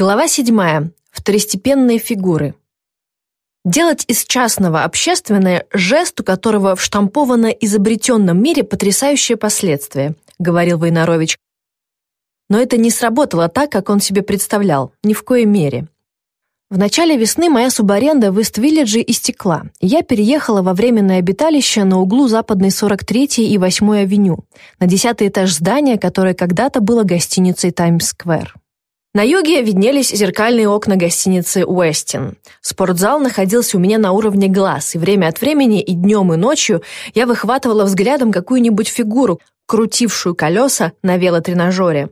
Глава 7. Второстепенные фигуры. Делать из частного общественное – жест, у которого в штампованно изобретенном мире потрясающие последствия, говорил Войнарович. Но это не сработало так, как он себе представлял, ни в коей мере. В начале весны моя субаренда в Ист-Виллидже истекла, я переехала во временное обиталище на углу западной 43 и 8 авеню, на десятый этаж здания, которое когда-то было гостиницей Таймс-сквер. На юге виднелись зеркальные окна гостиницы «Уэстин». Спортзал находился у меня на уровне глаз, и время от времени и днем, и ночью я выхватывала взглядом какую-нибудь фигуру, крутившую колеса на велотренажере.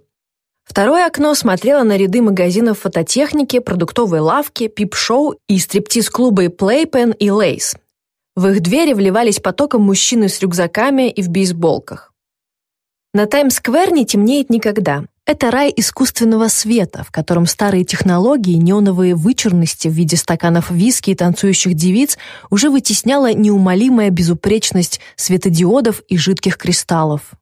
Второе окно смотрело на ряды магазинов фототехники, продуктовой лавки, пип-шоу и стриптиз-клубы Playpen и Lace. В их двери вливались потоком мужчины с рюкзаками и в бейсболках. На Таймс-сквер не темнеет никогда. Это рай искусственного света, в котором старые технологии, неоновые вычурности в виде стаканов виски и танцующих девиц уже вытесняла неумолимая безупречность светодиодов и жидких кристаллов.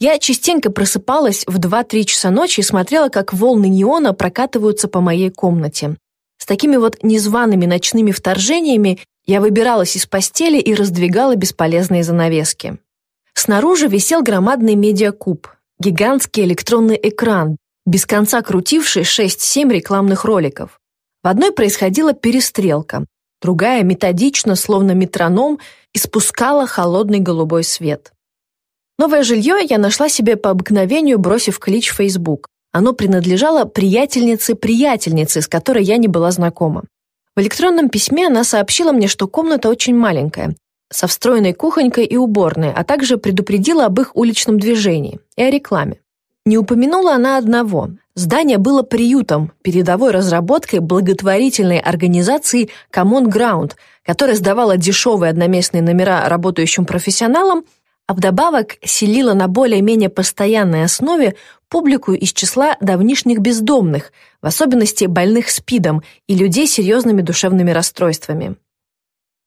Я частенько просыпалась в 2-3 часа ночи и смотрела, как волны неона прокатываются по моей комнате. С такими вот незваными ночными вторжениями я выбиралась из постели и раздвигала бесполезные занавески. Снаружи висел громадный медиакуб, гигантский электронный экран, без конца крутивший 6-7 рекламных роликов. В одной происходила перестрелка, другая методично, словно метроном, испускала холодный голубой свет. Новое жилье я нашла себе по обыкновению, бросив клич в Facebook. Оно принадлежало приятельнице-приятельнице, с которой я не была знакома. В электронном письме она сообщила мне, что комната очень маленькая, со встроенной кухонькой и уборной, а также предупредила об их уличном движении и о рекламе. Не упомянула она одного. Здание было приютом, передовой разработкой благотворительной организации Common Ground, которая сдавала дешевые одноместные номера работающим профессионалам, а вдобавок селила на более-менее постоянной основе публику из числа давнишних бездомных, в особенности больных СПИДом и людей с серьезными душевными расстройствами.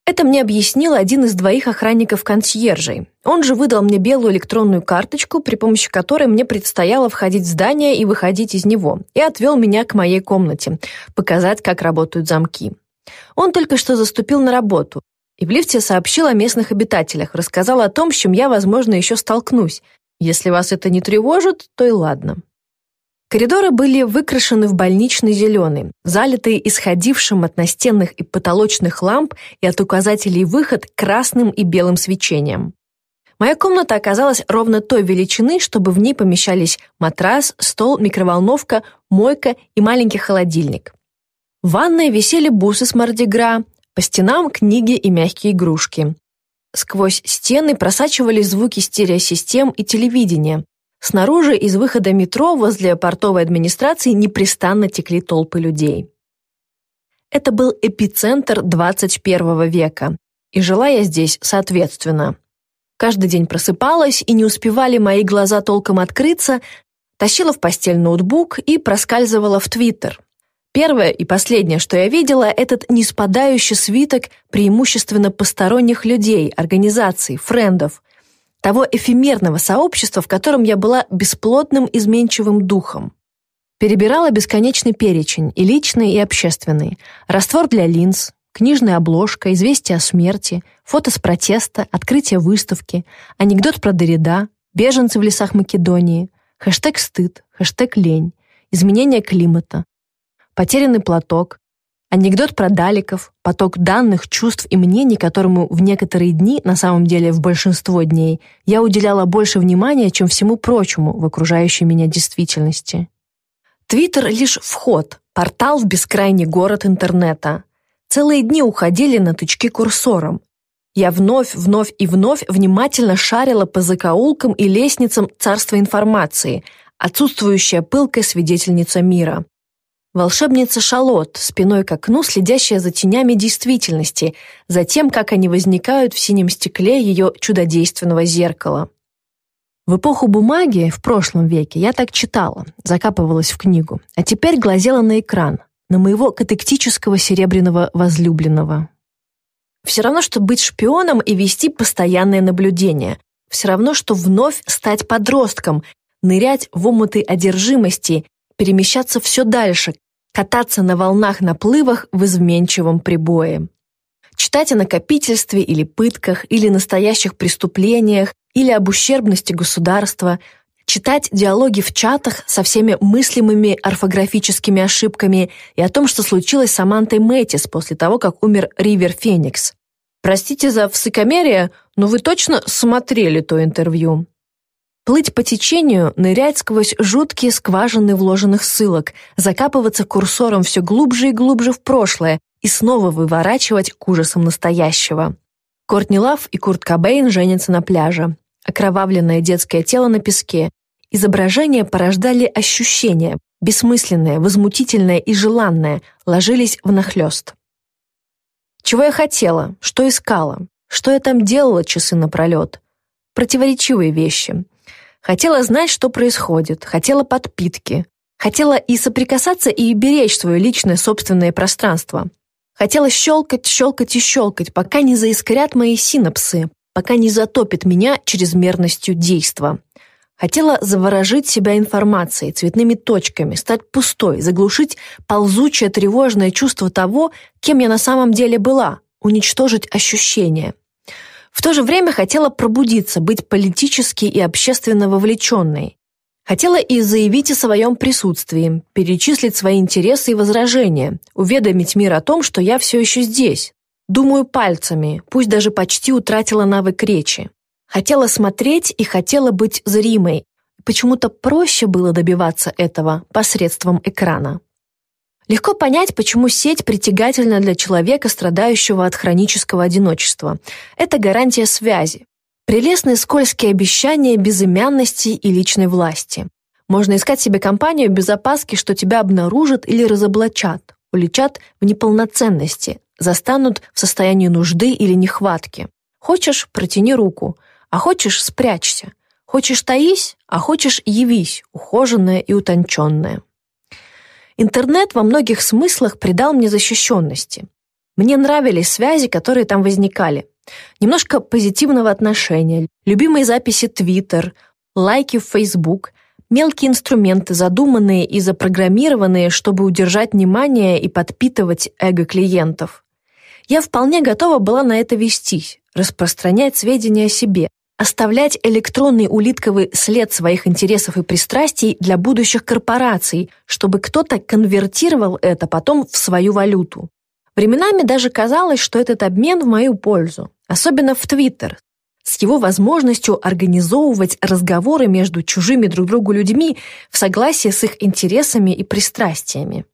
Это мне объяснил один из двоих охранников-консьержей. Он же выдал мне белую электронную карточку, при помощи которой мне предстояло входить в здание и выходить из него, и отвел меня к моей комнате, показать, как работают замки. Он только что заступил на работу, и в лифте сообщил о местных обитателях, рассказал о том, с чем я, возможно, еще столкнусь. Если вас это не тревожит, то и ладно. Коридоры были выкрашены в больничный зеленый, залитые исходившим от настенных и потолочных ламп и от указателей выход красным и белым свечением. Моя комната оказалась ровно той величины, чтобы в ней помещались матрас, стол, микроволновка, мойка и маленький холодильник. В ванной висели бусы с мордигра, по стенам книги и мягкие игрушки. Сквозь стены просачивались звуки стереосистем и телевидения, Снаружи из выхода метро возле портовой администрации непрестанно текли толпы людей. Это был эпицентр 21 века, и жила я здесь соответственно. Каждый день просыпалась, и не успевали мои глаза толком открыться, тащила в постель ноутбук и проскальзывала в Твиттер. Первое и последнее, что я видела, этот неспадающий свиток преимущественно посторонних людей, организаций, френдов, того эфемерного сообщества, в котором я была бесплотным изменчивым духом. Перебирала бесконечный перечень, и личный, и общественный. Раствор для линз, книжная обложка, известие о смерти, фото с протеста, открытие выставки, анекдот про Дорида, беженцы в лесах Македонии, хэштег «стыд», хэштег «лень», изменение климата, потерянный платок, Анекдот про даликов, поток данных, чувств и мнений, которому в некоторые дни, на самом деле в большинство дней, я уделяла больше внимания, чем всему прочему в окружающей меня действительности. Твиттер — лишь вход, портал в бескрайний город интернета. Целые дни уходили на тычки курсором. Я вновь, вновь и вновь внимательно шарила по закоулкам и лестницам царства информации, отсутствующая пылкая свидетельница мира. Волшебница Шалот, спиной к окну, следящая за тенями действительности, за тем, как они возникают в синем стекле ее чудодейственного зеркала. В эпоху бумаги, в прошлом веке, я так читала, закапывалась в книгу, а теперь глазела на экран, на моего катектического серебряного возлюбленного. Все равно, что быть шпионом и вести постоянное наблюдение. Все равно, что вновь стать подростком, нырять в омуты одержимости, перемещаться все дальше, кататься на волнах-наплывах в изменчивом прибое. Читать о накопительстве или пытках, или настоящих преступлениях, или об ущербности государства, читать диалоги в чатах со всеми мыслимыми орфографическими ошибками и о том, что случилось с Амантой Мэтис после того, как умер Ривер Феникс. Простите за высокомерие, но вы точно смотрели то интервью. Плыть по течению, нырять сквозь жуткие скважины вложенных ссылок, закапываться курсором все глубже и глубже в прошлое и снова выворачивать к ужасам настоящего. Кортни Лав и Курт Кобейн женятся на пляже. Окровавленное детское тело на песке. Изображения порождали ощущения, бессмысленное, возмутительное и желанное, ложились внахлёст. Чего я хотела? Что искала? Что я там делала часы напролет? Противоречивые вещи. Хотела знать, что происходит, хотела подпитки. Хотела и соприкасаться, и беречь свое личное собственное пространство. Хотела щелкать, щелкать и щелкать, пока не заискрят мои синапсы, пока не затопит меня чрезмерностью действа. Хотела заворожить себя информацией, цветными точками, стать пустой, заглушить ползучее тревожное чувство того, кем я на самом деле была, уничтожить ощущения. В то же время хотела пробудиться, быть политически и общественно вовлеченной. Хотела и заявить о своем присутствии, перечислить свои интересы и возражения, уведомить мир о том, что я все еще здесь. Думаю пальцами, пусть даже почти утратила навык речи. Хотела смотреть и хотела быть зримой. Почему-то проще было добиваться этого посредством экрана. Легко понять, почему сеть притягательна для человека, страдающего от хронического одиночества. Это гарантия связи. Прелестные скользкие обещания безымянности и личной власти. Можно искать себе компанию без опаски, что тебя обнаружат или разоблачат, уличат в неполноценности, застанут в состоянии нужды или нехватки. Хочешь – протяни руку. А хочешь, спрячься. Хочешь, таись, а хочешь, явись, ухоженная и утонченная. Интернет во многих смыслах придал мне защищенности. Мне нравились связи, которые там возникали. Немножко позитивного отношения, любимые записи Twitter, лайки в Facebook, мелкие инструменты, задуманные и запрограммированные, чтобы удержать внимание и подпитывать эго клиентов. Я вполне готова была на это вестись, распространять сведения о себе, оставлять электронный улитковый след своих интересов и пристрастий для будущих корпораций, чтобы кто-то конвертировал это потом в свою валюту. Временами даже казалось, что этот обмен в мою пользу, особенно в Твиттер, с его возможностью организовывать разговоры между чужими друг другу людьми в согласии с их интересами и пристрастиями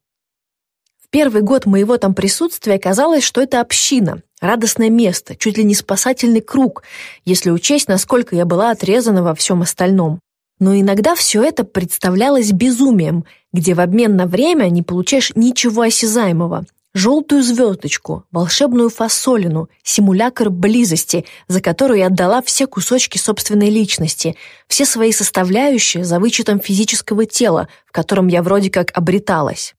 первый год моего там присутствия казалось, что это община, радостное место, чуть ли не спасательный круг, если учесть, насколько я была отрезана во всем остальном. Но иногда все это представлялось безумием, где в обмен на время не получаешь ничего осязаемого. Желтую звездочку, волшебную фасолину, симулятор близости, за которую я отдала все кусочки собственной личности, все свои составляющие за вычетом физического тела, в котором я вроде как обреталась.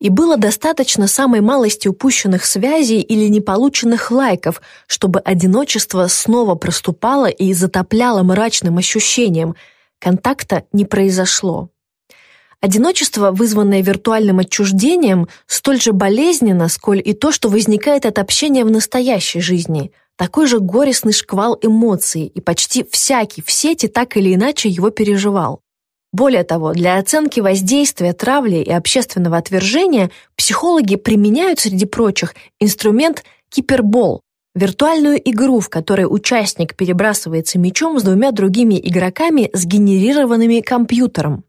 И было достаточно самой малости упущенных связей или неполученных лайков, чтобы одиночество снова проступало и затопляло мрачным ощущением. Контакта не произошло. Одиночество, вызванное виртуальным отчуждением, столь же болезненно, сколь и то, что возникает от общения в настоящей жизни. Такой же горестный шквал эмоций, и почти всякий в сети так или иначе его переживал. Более того, для оценки воздействия травли и общественного отвержения психологи применяют, среди прочих, инструмент кипербол – виртуальную игру, в которой участник перебрасывается мячом с двумя другими игроками, сгенерированными компьютером.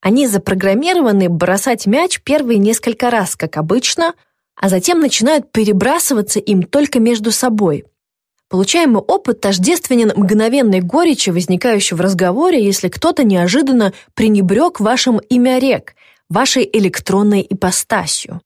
Они запрограммированы бросать мяч первые несколько раз, как обычно, а затем начинают перебрасываться им только между собой – Получаемый опыт тождественен мгновенной горечи, возникающей в разговоре, если кто-то неожиданно пренебрег вашим имя рек, вашей электронной ипостасью.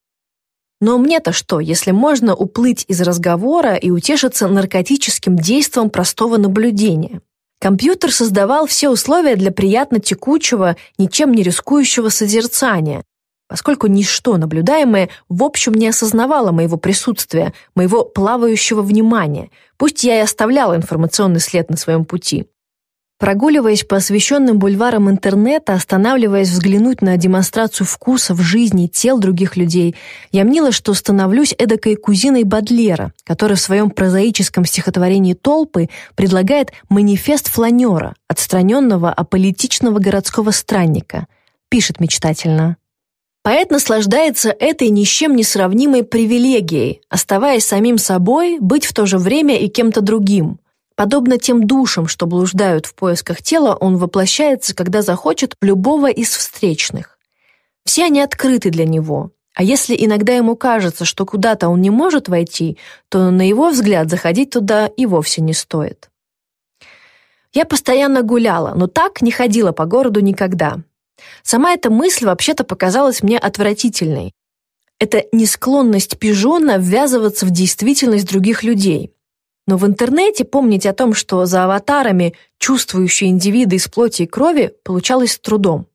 Но мне-то что, если можно уплыть из разговора и утешиться наркотическим действом простого наблюдения? Компьютер создавал все условия для приятно текучего, ничем не рискующего созерцания, поскольку ничто наблюдаемое в общем не осознавало моего присутствия, моего плавающего внимания, пусть я и оставляла информационный след на своем пути. Прогуливаясь по освещенным бульварам интернета, останавливаясь взглянуть на демонстрацию вкусов, жизни, тел других людей, я мнила, что становлюсь эдакой кузиной Бадлера, который в своем прозаическом стихотворении «Толпы» предлагает манифест фланера, отстраненного аполитичного городского странника. Пишет мечтательно. Поэт наслаждается этой ни с чем не сравнимой привилегией, оставаясь самим собой, быть в то же время и кем-то другим – Подобно тем душам, что блуждают в поисках тела, он воплощается, когда захочет, в любого из встречных. Все они открыты для него, а если иногда ему кажется, что куда-то он не может войти, то, на его взгляд, заходить туда и вовсе не стоит. Я постоянно гуляла, но так не ходила по городу никогда. Сама эта мысль вообще-то показалась мне отвратительной. Это несклонность пижона ввязываться в действительность других людей – но в интернете помнить о том, что за аватарами чувствующие индивиды из плоти и крови, получалось с трудом.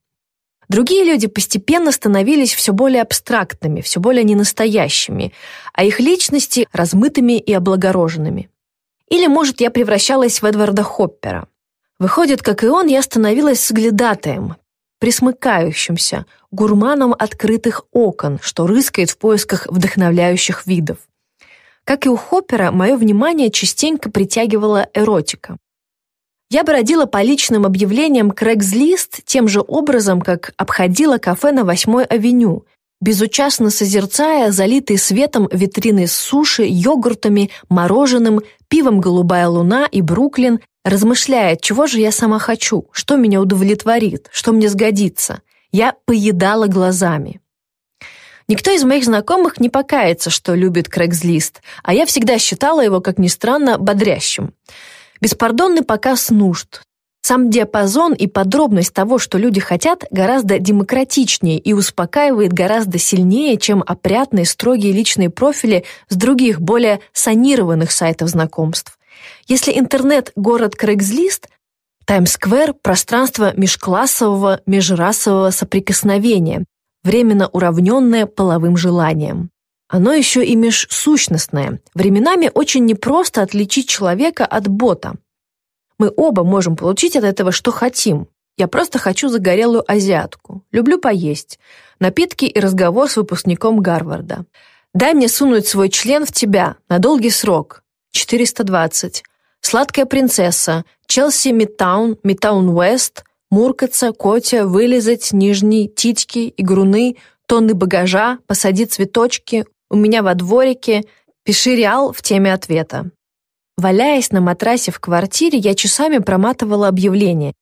Другие люди постепенно становились все более абстрактными, все более ненастоящими, а их личности размытыми и облагороженными. Или, может, я превращалась в Эдварда Хоппера. Выходит, как и он, я становилась соглядатаем, присмыкающимся, гурманом открытых окон, что рыскает в поисках вдохновляющих видов. Как и у Хоппера, мое внимание частенько притягивала эротика. Я бродила по личным объявлениям Craigslist тем же образом, как обходила кафе на 8-й авеню, безучастно созерцая залитые светом витрины с суши, йогуртами, мороженым, пивом «Голубая луна» и «Бруклин», размышляя, чего же я сама хочу, что меня удовлетворит, что мне сгодится. Я поедала глазами. Никто из моих знакомых не покается, что любит Craigslist, а я всегда считала его, как ни странно, бодрящим. Беспардонный показ нужд. Сам диапазон и подробность того, что люди хотят, гораздо демократичнее и успокаивает гораздо сильнее, чем опрятные, строгие личные профили с других, более санированных сайтов знакомств. Если интернет — город Craigslist, Таймс-сквер – пространство межклассового, межрасового соприкосновения, временно уравненное половым желанием. Оно еще и межсущностное. Временами очень непросто отличить человека от бота. Мы оба можем получить от этого, что хотим. Я просто хочу загорелую азиатку. Люблю поесть. Напитки и разговор с выпускником Гарварда. Дай мне сунуть свой член в тебя на долгий срок. 420. Сладкая принцесса. Челси Мидтаун, Мидтаун Уэст – муркаться, котя, вылезать, нижней, титьки, игруны, тонны багажа, посади цветочки, у меня во дворике, пиши реал в теме ответа. Валяясь на матрасе в квартире, я часами проматывала объявления.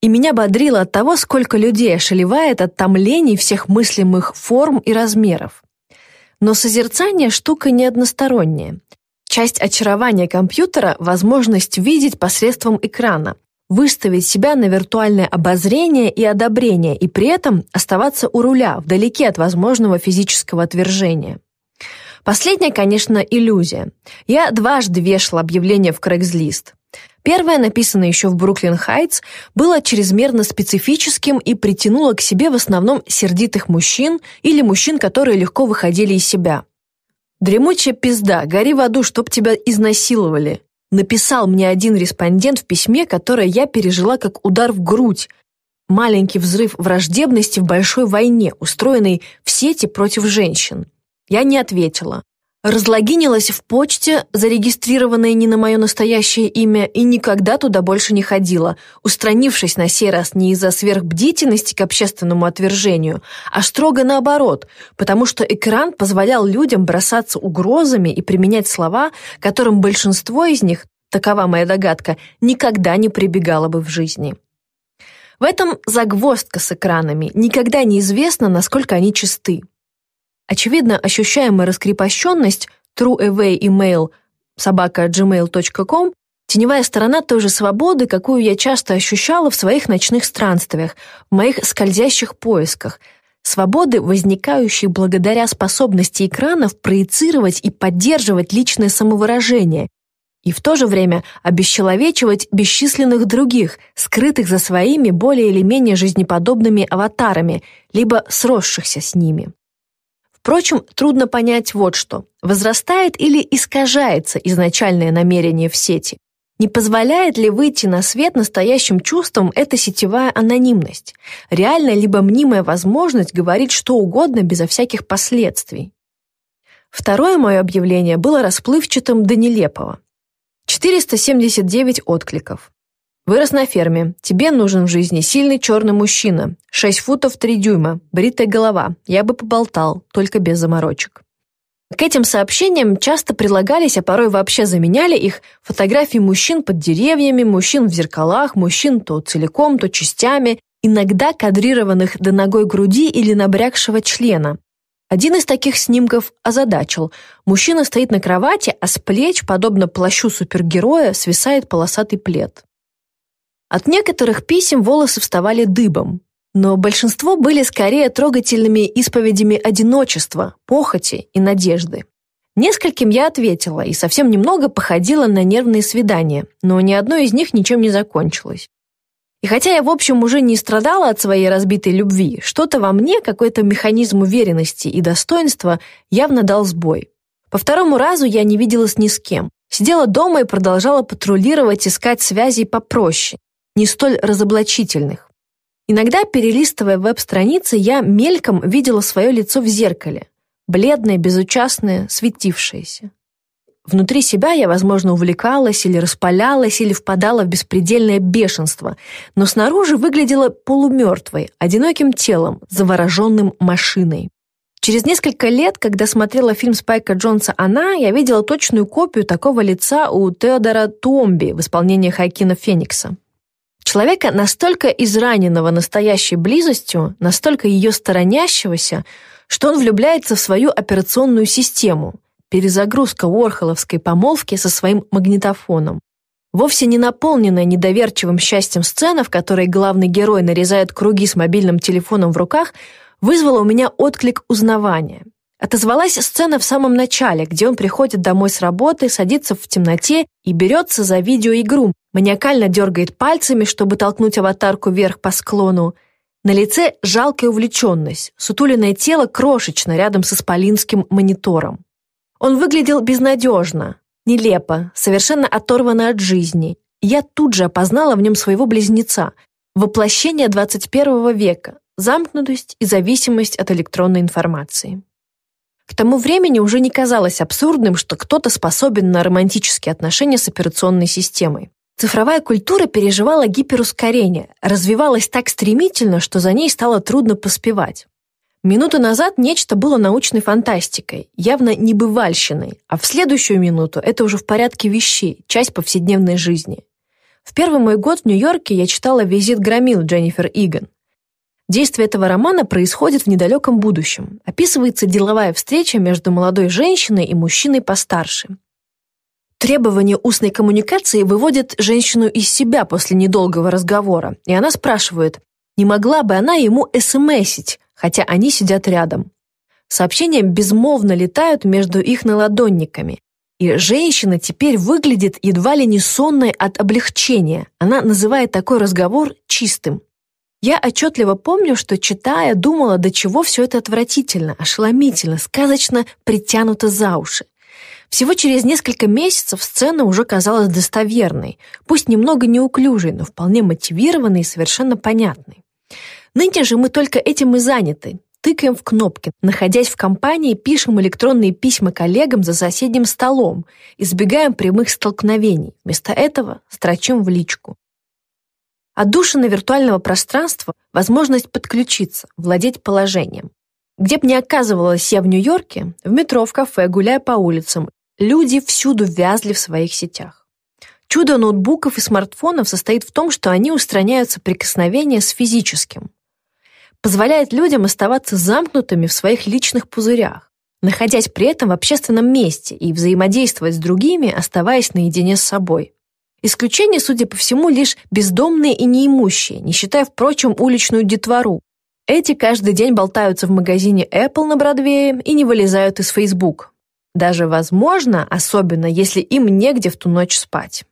И меня бодрило от того, сколько людей ошелевает от томлений всех мыслимых форм и размеров. Но созерцание – штука не односторонняя. Часть очарования компьютера – возможность видеть посредством экрана, выставить себя на виртуальное обозрение и одобрение и при этом оставаться у руля, вдалеке от возможного физического отвержения. Последняя, конечно, иллюзия. Я дважды вешала объявление в Craigslist. Первое, написанное еще в Бруклин Хайтс, было чрезмерно специфическим и притянуло к себе в основном сердитых мужчин или мужчин, которые легко выходили из себя. «Дремучая пизда, гори в аду, чтоб тебя изнасиловали написал мне один респондент в письме, которое я пережила как удар в грудь. Маленький взрыв враждебности в большой войне, устроенной в сети против женщин. Я не ответила. Разлогинилась в почте, зарегистрированной не на мое настоящее имя, и никогда туда больше не ходила, устранившись на сей раз не из-за сверхбдительности к общественному отвержению, а строго наоборот, потому что экран позволял людям бросаться угрозами и применять слова, которым большинство из них, такова моя догадка, никогда не прибегало бы в жизни. В этом загвоздка с экранами. Никогда неизвестно, насколько они чисты. Очевидно, ощущаемая раскрепощенность trueaway email собака gmail.com теневая сторона той же свободы, какую я часто ощущала в своих ночных странствиях, в моих скользящих поисках, свободы, возникающей благодаря способности экранов проецировать и поддерживать личное самовыражение, и в то же время обесчеловечивать бесчисленных других, скрытых за своими более или менее жизнеподобными аватарами, либо сросшихся с ними. Впрочем, трудно понять вот что. Возрастает или искажается изначальное намерение в сети? Не позволяет ли выйти на свет настоящим чувством эта сетевая анонимность? Реальная либо мнимая возможность говорить что угодно безо всяких последствий? Второе мое объявление было расплывчатым до нелепого. 479 откликов. Вырос на ферме. Тебе нужен в жизни сильный черный мужчина. 6 футов 3 дюйма. Бритая голова. Я бы поболтал, только без заморочек. К этим сообщениям часто прилагались, а порой вообще заменяли их фотографии мужчин под деревьями, мужчин в зеркалах, мужчин то целиком, то частями, иногда кадрированных до ногой груди или набрякшего члена. Один из таких снимков озадачил. Мужчина стоит на кровати, а с плеч, подобно плащу супергероя, свисает полосатый плед. От некоторых писем волосы вставали дыбом но большинство были скорее трогательными исповедями одиночества, похоти и надежды. Нескольким я ответила и совсем немного походила на нервные свидания, но ни одно из них ничем не закончилось. И хотя я, в общем, уже не страдала от своей разбитой любви, что-то во мне, какой-то механизм уверенности и достоинства явно дал сбой. По второму разу я не виделась ни с кем. Сидела дома и продолжала патрулировать, искать связей попроще, не столь разоблачительных. Иногда, перелистывая веб-страницы, я мельком видела свое лицо в зеркале, бледное, безучастное, светившееся. Внутри себя я, возможно, увлекалась или распалялась, или впадала в беспредельное бешенство, но снаружи выглядела полумертвой, одиноким телом, завороженным машиной. Через несколько лет, когда смотрела фильм Спайка Джонса «Она», я видела точную копию такого лица у Теодора Туомби в исполнении Хайкина Феникса. Человека, настолько израненного настоящей близостью, настолько ее сторонящегося, что он влюбляется в свою операционную систему, перезагрузка Уорхоловской помолвки со своим магнитофоном. Вовсе не наполненная недоверчивым счастьем сцена, в которой главный герой нарезает круги с мобильным телефоном в руках, вызвала у меня отклик узнавания. Отозвалась сцена в самом начале, где он приходит домой с работы, садится в темноте и берется за видеоигру, маниакально дергает пальцами, чтобы толкнуть аватарку вверх по склону. На лице жалкая увлеченность, сутуленное тело крошечно рядом с исполинским монитором. Он выглядел безнадежно, нелепо, совершенно оторванно от жизни. Я тут же опознала в нем своего близнеца, воплощение 21 века, замкнутость и зависимость от электронной информации. К тому времени уже не казалось абсурдным, что кто-то способен на романтические отношения с операционной системой. Цифровая культура переживала гиперускорение, развивалась так стремительно, что за ней стало трудно поспевать. Минуту назад нечто было научной фантастикой, явно небывальщиной, а в следующую минуту это уже в порядке вещей, часть повседневной жизни. В первый мой год в Нью-Йорке я читала «Визит громил» Дженнифер Иган. Действие этого романа происходит в недалеком будущем. Описывается деловая встреча между молодой женщиной и мужчиной постарше. Требование устной коммуникации выводит женщину из себя после недолгого разговора, и она спрашивает, не могла бы она ему смсить, хотя они сидят рядом. Сообщения безмолвно летают между их наладонниками, и женщина теперь выглядит едва ли не сонной от облегчения. Она называет такой разговор чистым. Я отчетливо помню, что, читая, думала, до чего все это отвратительно, ошеломительно, сказочно притянуто за уши. Всего через несколько месяцев сцена уже казалась достоверной, пусть немного неуклюжей, но вполне мотивированной и совершенно понятной. Ныне же мы только этим и заняты. Тыкаем в кнопки, находясь в компании, пишем электронные письма коллегам за соседним столом, избегаем прямых столкновений. Вместо этого строчим в личку. Отдушина виртуального пространства — возможность подключиться, владеть положением. Где бы ни оказывалась я в Нью-Йорке, в метро, в кафе, гуляя по улицам, люди всюду вязли в своих сетях. Чудо ноутбуков и смартфонов состоит в том, что они устраняют соприкосновение с физическим. Позволяет людям оставаться замкнутыми в своих личных пузырях, находясь при этом в общественном месте и взаимодействовать с другими, оставаясь наедине с собой. Исключение, судя по всему, лишь бездомные и неимущие, не считая, впрочем, уличную детвору. Эти каждый день болтаются в магазине Apple на Бродвее и не вылезают из Facebook. Даже возможно, особенно если им негде в ту ночь спать.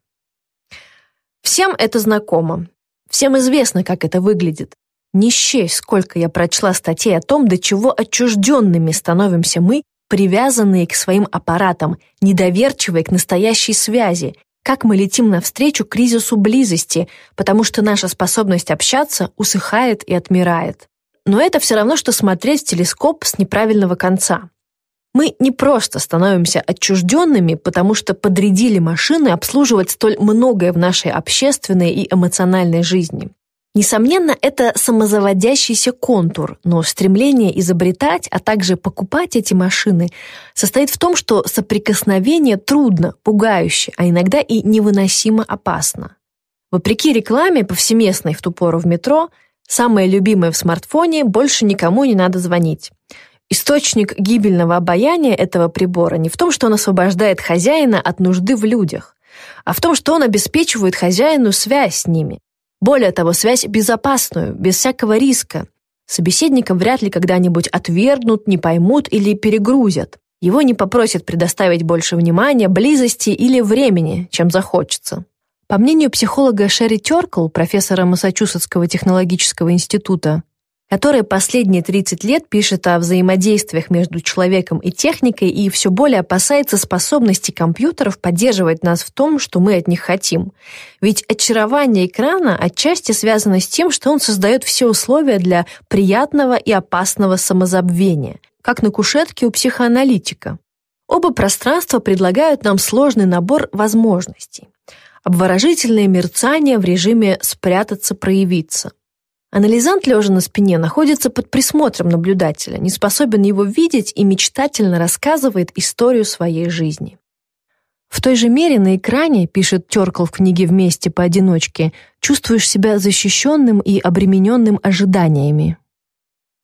Всем это знакомо. Всем известно, как это выглядит. Не счесть, сколько я прочла статей о том, до чего отчужденными становимся мы, привязанные к своим аппаратам, недоверчивые к настоящей связи, как мы летим навстречу кризису близости, потому что наша способность общаться усыхает и отмирает. Но это все равно, что смотреть в телескоп с неправильного конца. Мы не просто становимся отчужденными, потому что подрядили машины обслуживать столь многое в нашей общественной и эмоциональной жизни. Несомненно, это самозаводящийся контур, но стремление изобретать, а также покупать эти машины состоит в том, что соприкосновение трудно, пугающе, а иногда и невыносимо опасно. Вопреки рекламе, повсеместной в ту пору в метро, самое любимое в смартфоне больше никому не надо звонить. Источник гибельного обаяния этого прибора не в том, что он освобождает хозяина от нужды в людях, а в том, что он обеспечивает хозяину связь с ними, более того, связь безопасную, без всякого риска. Собеседника вряд ли когда-нибудь отвергнут, не поймут или перегрузят. Его не попросят предоставить больше внимания, близости или времени, чем захочется. По мнению психолога Шерри Теркл, профессора Массачусетского технологического института, которая последние 30 лет пишет о взаимодействиях между человеком и техникой и все более опасается способности компьютеров поддерживать нас в том, что мы от них хотим. Ведь очарование экрана отчасти связано с тем, что он создает все условия для приятного и опасного самозабвения, как на кушетке у психоаналитика. Оба пространства предлагают нам сложный набор возможностей. Обворожительное мерцание в режиме «спрятаться, проявиться», Анализант, лежа на спине, находится под присмотром наблюдателя, не способен его видеть и мечтательно рассказывает историю своей жизни. В той же мере на экране, пишет Теркл в книге «Вместе поодиночке», чувствуешь себя защищенным и обремененным ожиданиями.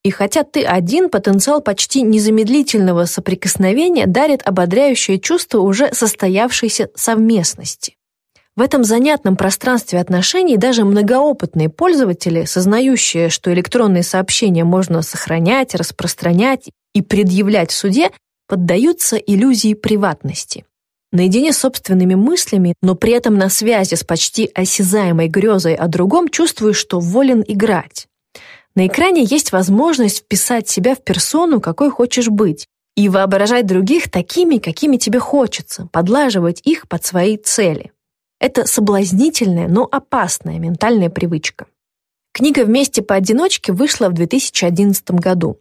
И хотя ты один, потенциал почти незамедлительного соприкосновения дарит ободряющее чувство уже состоявшейся совместности. В этом занятном пространстве отношений даже многоопытные пользователи, сознающие, что электронные сообщения можно сохранять, распространять и предъявлять в суде, поддаются иллюзии приватности. Наедине с собственными мыслями, но при этом на связи с почти осязаемой грезой о другом, чувствуешь, что волен играть. На экране есть возможность вписать себя в персону, какой хочешь быть, и воображать других такими, какими тебе хочется, подлаживать их под свои цели. Это соблазнительная, но опасная ментальная привычка. Книга «Вместе поодиночке» вышла в 2011 году.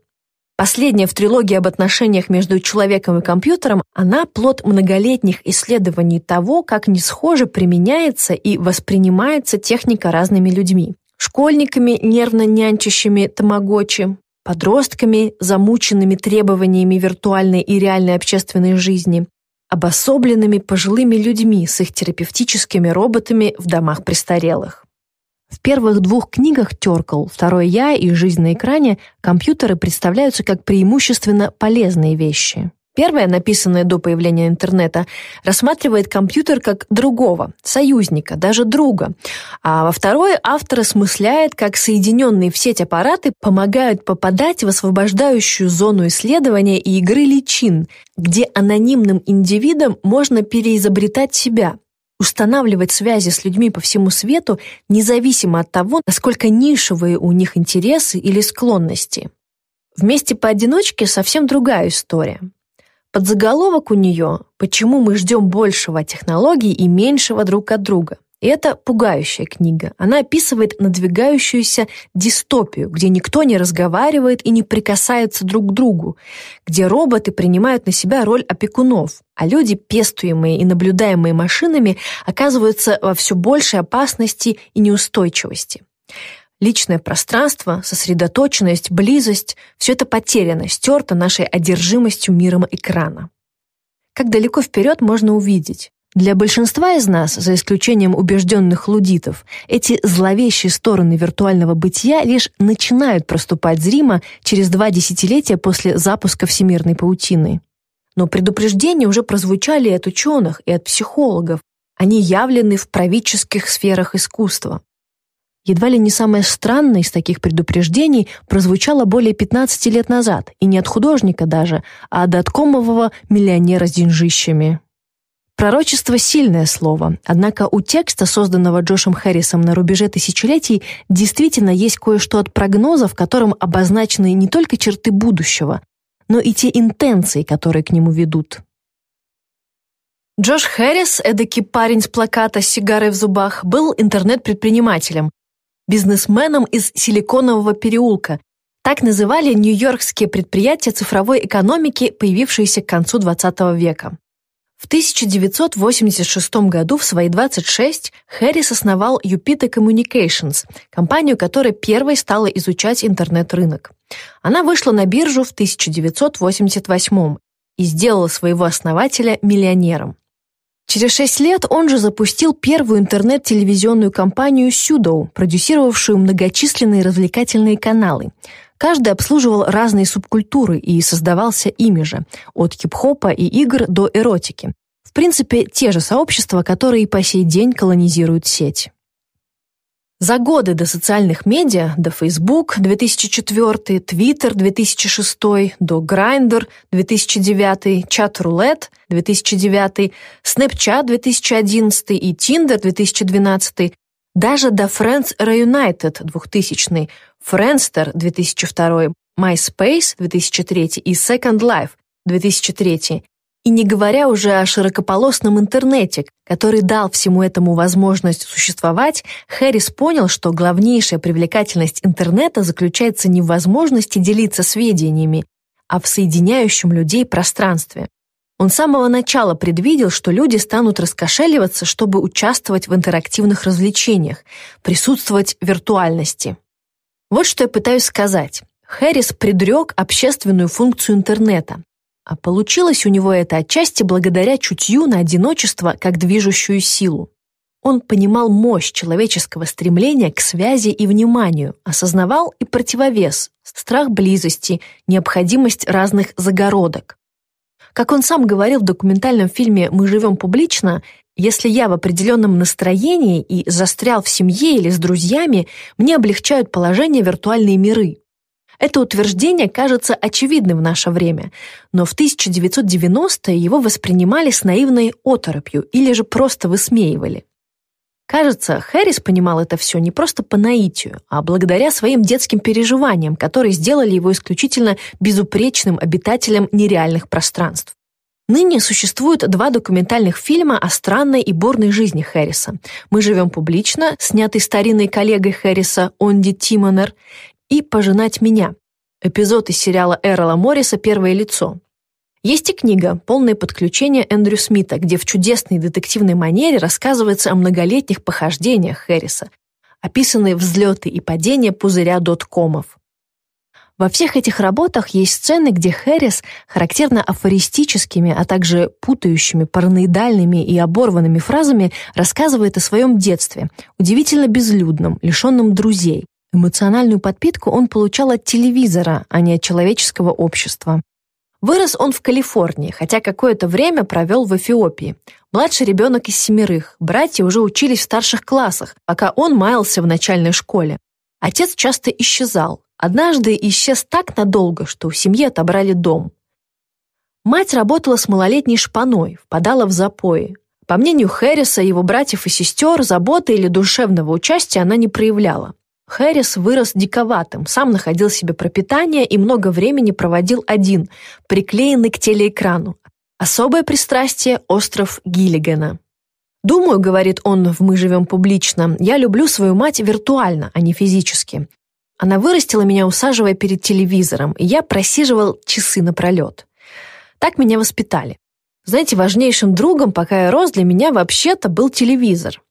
Последняя в трилогии об отношениях между человеком и компьютером, она плод многолетних исследований того, как несхоже применяется и воспринимается техника разными людьми. Школьниками, нервно нянчащими тамагочи, подростками, замученными требованиями виртуальной и реальной общественной жизни, обособленными пожилыми людьми с их терапевтическими роботами в домах престарелых. В первых двух книгах Теркл «Второе я» и «Жизнь на экране» компьютеры представляются как преимущественно полезные вещи. Первая, написанная до появления интернета, рассматривает компьютер как другого, союзника, даже друга. А во второй автор осмысляет, как соединенные в сеть аппараты помогают попадать в освобождающую зону исследования и игры личин, где анонимным индивидам можно переизобретать себя, устанавливать связи с людьми по всему свету, независимо от того, насколько нишевые у них интересы или склонности. Вместе поодиночке совсем другая история. Подзаголовок у нее «Почему мы ждем большего от технологий и меньшего друг от друга». И это пугающая книга. Она описывает надвигающуюся дистопию, где никто не разговаривает и не прикасается друг к другу, где роботы принимают на себя роль опекунов, а люди, пестуемые и наблюдаемые машинами, оказываются во все большей опасности и неустойчивости. Личное пространство, сосредоточенность, близость – все это потеряно, стерто нашей одержимостью миром экрана. Как далеко вперед можно увидеть? Для большинства из нас, за исключением убежденных лудитов, эти зловещие стороны виртуального бытия лишь начинают проступать зримо через два десятилетия после запуска всемирной паутины. Но предупреждения уже прозвучали от ученых, и от психологов. Они явлены в правительских сферах искусства. Едва ли не самое странное из таких предупреждений прозвучало более 15 лет назад, и не от художника даже, а от доткомового миллионера с деньжищами. Пророчество — сильное слово, однако у текста, созданного Джошем Хэррисом на рубеже тысячелетий, действительно есть кое-что от прогноза, в котором обозначены не только черты будущего, но и те интенции, которые к нему ведут. Джош Хэррис, эдакий парень с плаката с сигарой в зубах, был интернет-предпринимателем, бизнесменом из Силиконового переулка. Так называли нью-йоркские предприятия цифровой экономики, появившиеся к концу XX века. В 1986 году в свои 26 Хэррис основал Jupiter Communications, компанию, которая первой стала изучать интернет-рынок. Она вышла на биржу в 1988 и сделала своего основателя миллионером. Через шесть лет он же запустил первую интернет-телевизионную компанию Sudo, продюсировавшую многочисленные развлекательные каналы. Каждый обслуживал разные субкультуры и создавался ими же, от хип-хопа и игр до эротики. В принципе, те же сообщества, которые и по сей день колонизируют сеть. За годы до социальных медиа, до Facebook 2004, Twitter 2006, до Grindr 2009, Chat-Roulette 2009, Snapchat 2011 и Tinder 2012, даже до Friends Reunited 2000, Friendster 2002, MySpace 2003 и Second Life 2003 и не говоря уже о широкополосном интернете, который дал всему этому возможность существовать, Хэрис понял, что главнейшая привлекательность интернета заключается не в возможности делиться сведениями, а в соединяющем людей пространстве. Он с самого начала предвидел, что люди станут раскошеливаться, чтобы участвовать в интерактивных развлечениях, присутствовать в виртуальности. Вот что я пытаюсь сказать. Хэрис предрек общественную функцию интернета, а получилось у него это отчасти благодаря чутью на одиночество как движущую силу. Он понимал мощь человеческого стремления к связи и вниманию, осознавал и противовес, страх близости, необходимость разных загородок. Как он сам говорил в документальном фильме «Мы живем публично», если я в определенном настроении и застрял в семье или с друзьями, мне облегчают положение виртуальные миры. Это утверждение кажется очевидным в наше время, но в 1990-е его воспринимали с наивной оторопью или же просто высмеивали. Кажется, Хэрис понимал это все не просто по наитию, а благодаря своим детским переживаниям, которые сделали его исключительно безупречным обитателем нереальных пространств. Ныне существует два документальных фильма о странной и бурной жизни Хэрриса. «Мы живем публично», снятый старинной коллегой Хэрриса Онди Тимонер, и «Пожинать меня» — эпизод из сериала Эрла Морриса «Первое лицо». Есть и книга «Полное подключение Эндрю Смита», где в чудесной детективной манере рассказывается о многолетних похождениях Хэрриса, описанные взлеты и падения пузыря доткомов. Во всех этих работах есть сцены, где Хэрис характерно афористическими, а также путающими, параноидальными и оборванными фразами рассказывает о своем детстве, удивительно безлюдном, лишенном друзей, Эмоциональную подпитку он получал от телевизора, а не от человеческого общества. Вырос он в Калифорнии, хотя какое-то время провел в Эфиопии. Младший ребенок из семерых, братья уже учились в старших классах, пока он маялся в начальной школе. Отец часто исчезал. Однажды исчез так надолго, что у семьи отобрали дом. Мать работала с малолетней шпаной, впадала в запои. По мнению Хэрриса, его братьев и сестер, заботы или душевного участия она не проявляла. Хэрис вырос диковатым, сам находил себе пропитание и много времени проводил один, приклеенный к телеэкрану. Особое пристрастие – остров Гиллигана. «Думаю, — говорит он в «Мы живем публично», — я люблю свою мать виртуально, а не физически. Она вырастила меня, усаживая перед телевизором, и я просиживал часы напролет. Так меня воспитали. Знаете, важнейшим другом, пока я рос, для меня вообще-то был телевизор.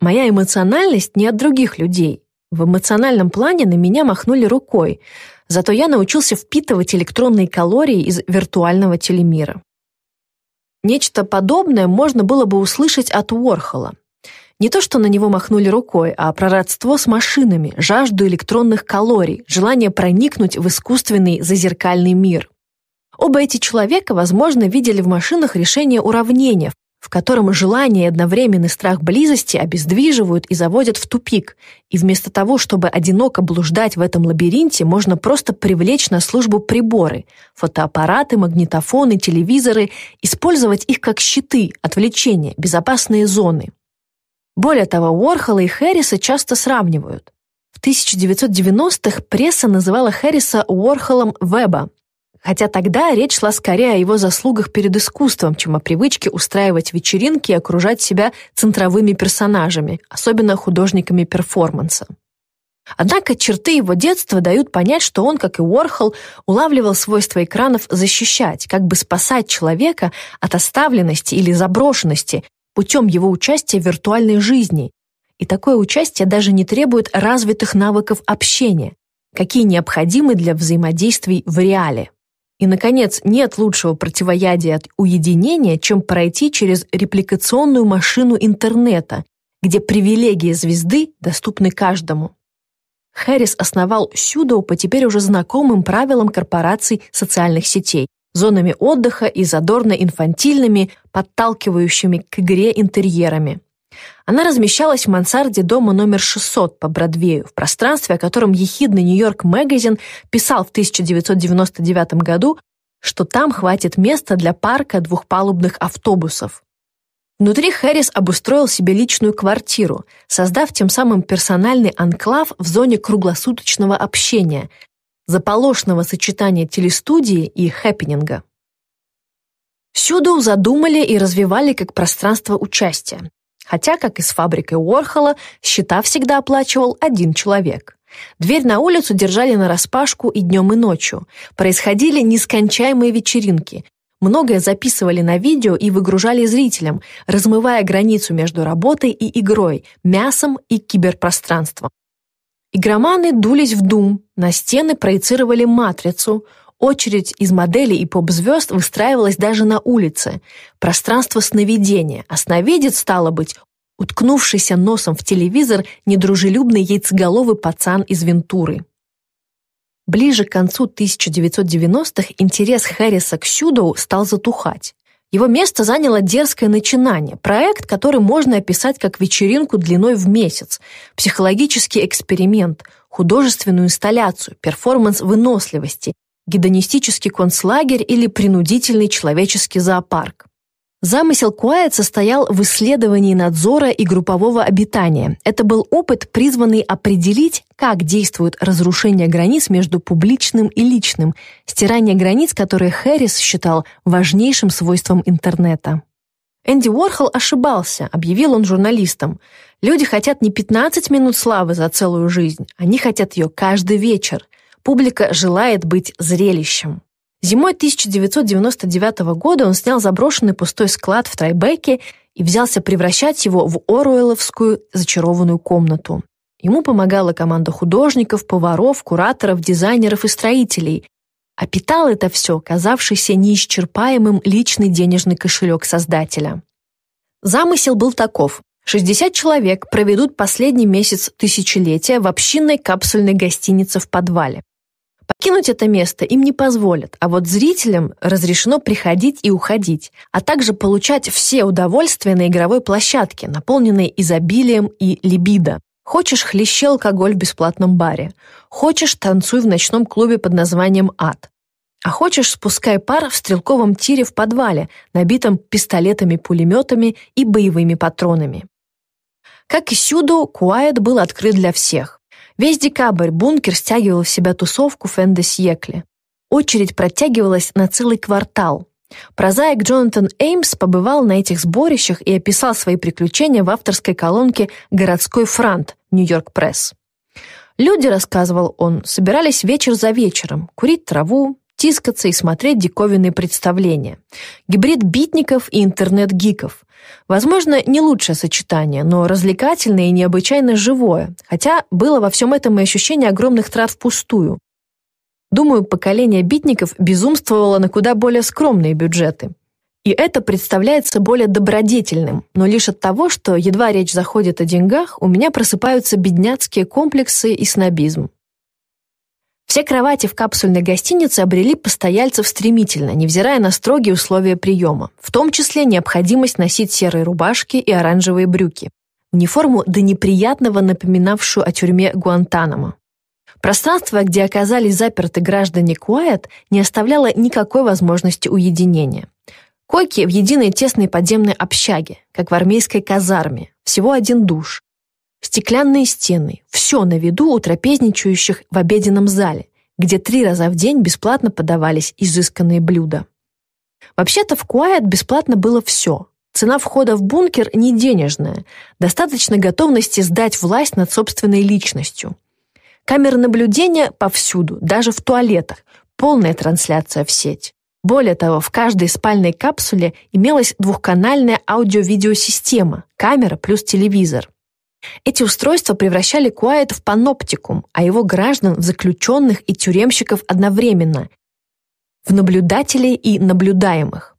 Моя эмоциональность не от других людей. В эмоциональном плане на меня махнули рукой, зато я научился впитывать электронные калории из виртуального телемира. Нечто подобное можно было бы услышать от Уорхола. Не то, что на него махнули рукой, а про родство с машинами, жажду электронных калорий, желание проникнуть в искусственный зазеркальный мир. Оба эти человека, возможно, видели в машинах решение уравнения, в котором желание и одновременный страх близости обездвиживают и заводят в тупик, и вместо того, чтобы одиноко блуждать в этом лабиринте, можно просто привлечь на службу приборы, фотоаппараты, магнитофоны, телевизоры, использовать их как щиты, отвлечения, безопасные зоны. Более того, Уорхола и Хэрриса часто сравнивают. В 1990-х пресса называла Хэрриса Уорхолом Веба, хотя тогда речь шла скорее о его заслугах перед искусством, чем о привычке устраивать вечеринки и окружать себя центровыми персонажами, особенно художниками перформанса. Однако черты его детства дают понять, что он, как и Уорхол, улавливал свойства экранов защищать, как бы спасать человека от оставленности или заброшенности путем его участия в виртуальной жизни. И такое участие даже не требует развитых навыков общения, какие необходимы для взаимодействий в реале. И, наконец, нет лучшего противоядия от уединения, чем пройти через репликационную машину интернета, где привилегии звезды доступны каждому. Хэрис основал Сюдоу по теперь уже знакомым правилам корпораций социальных сетей, зонами отдыха и задорно-инфантильными, подталкивающими к игре интерьерами. Она размещалась в мансарде дома номер 600 по Бродвею, в пространстве, о котором ехидный Нью-Йорк Магазин писал в 1999 году, что там хватит места для парка двухпалубных автобусов. Внутри Хэрис обустроил себе личную квартиру, создав тем самым персональный анклав в зоне круглосуточного общения, заполошного сочетания телестудии и хэппининга. Всюду задумали и развивали как пространство участия. Хотя, как и с фабрикой Уорхола, счета всегда оплачивал один человек. Дверь на улицу держали нараспашку и днем, и ночью. Происходили нескончаемые вечеринки, Многое записывали на видео и выгружали зрителям, размывая границу между работой и игрой, мясом и киберпространством. Игроманы дулись в дум, на стены проецировали матрицу, очередь из моделей и поп-звезд выстраивалась даже на улице. Пространство сновидения, а сновидец, стало быть, уткнувшийся носом в телевизор недружелюбный яйцеголовый пацан из Вентуры. Ближе к концу 1990-х интерес Хэрриса к Сюдоу стал затухать. Его место заняло дерзкое начинание, проект, который можно описать как вечеринку длиной в месяц, психологический эксперимент, художественную инсталляцию, перформанс выносливости, гедонистический концлагерь или принудительный человеческий зоопарк. Замысел Куайт состоял в исследовании надзора и группового обитания. Это был опыт, призванный определить, как действует разрушение границ между публичным и личным, стирание границ, которые Хэрис считал важнейшим свойством интернета. Энди Уорхол ошибался, объявил он журналистам. Люди хотят не 15 минут славы за целую жизнь, они хотят ее каждый вечер. Публика желает быть зрелищем. Зимой 1999 года он снял заброшенный пустой склад в Трайбеке и взялся превращать его в Оруэлловскую зачарованную комнату. Ему помогала команда художников, поваров, кураторов, дизайнеров и строителей. А питал это все казавшийся неисчерпаемым личный денежный кошелек создателя. Замысел был таков. 60 человек проведут последний месяц тысячелетия в общинной капсульной гостинице в подвале. Покинуть это место им не позволят, а вот зрителям разрешено приходить и уходить, а также получать все удовольствия на игровой площадке, наполненной изобилием и либидо. Хочешь хлещи алкоголь в бесплатном баре, хочешь танцуй в ночном клубе под названием «Ад», а хочешь спускай пар в стрелковом тире в подвале, набитом пистолетами, пулеметами и боевыми патронами. Как и сюду, Куайт был открыт для всех. Весь декабрь бункер стягивал в себя тусовку Фэнда Сьекли. Очередь протягивалась на целый квартал. Прозаик Джонатан Эймс побывал на этих сборищах и описал свои приключения в авторской колонке «Городской франт» Нью-Йорк Пресс. Люди, рассказывал он, собирались вечер за вечером, курить траву, тискаться и смотреть диковинные представления. Гибрид битников и интернет-гиков. Возможно, не лучшее сочетание, но развлекательное и необычайно живое, хотя было во всем этом и ощущение огромных трат впустую. Думаю, поколение битников безумствовало на куда более скромные бюджеты. И это представляется более добродетельным, но лишь от того, что едва речь заходит о деньгах, у меня просыпаются бедняцкие комплексы и снобизм. Все кровати в капсульной гостинице обрели постояльцев стремительно, невзирая на строгие условия приема, в том числе необходимость носить серые рубашки и оранжевые брюки, униформу до неприятного напоминавшую о тюрьме Гуантанамо. Пространство, где оказались заперты граждане Куайт, не оставляло никакой возможности уединения. Койки в единой тесной подземной общаге, как в армейской казарме, всего один душ, Стеклянные стены, все на виду у трапезничающих в обеденном зале. где три раза в день бесплатно подавались изысканные блюда. Вообще-то в Quiet бесплатно было все. Цена входа в бункер не денежная, достаточно готовности сдать власть над собственной личностью. Камеры наблюдения повсюду, даже в туалетах, полная трансляция в сеть. Более того, в каждой спальной капсуле имелась двухканальная аудио-видеосистема, камера плюс телевизор. Эти устройства превращали Куайт в паноптикум, а его граждан в заключенных и тюремщиков одновременно, в наблюдателей и наблюдаемых.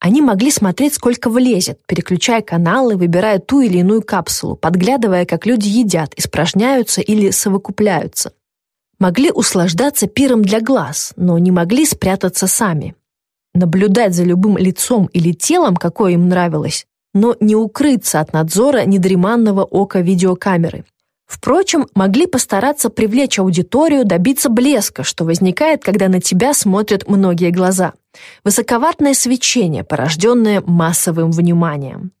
Они могли смотреть, сколько влезет, переключая каналы, выбирая ту или иную капсулу, подглядывая, как люди едят, испражняются или совокупляются. Могли услаждаться пиром для глаз, но не могли спрятаться сами. Наблюдать за любым лицом или телом, какое им нравилось, но не укрыться от надзора недреманного ока видеокамеры. Впрочем, могли постараться привлечь аудиторию, добиться блеска, что возникает, когда на тебя смотрят многие глаза. Высоковатное свечение, порожденное массовым вниманием.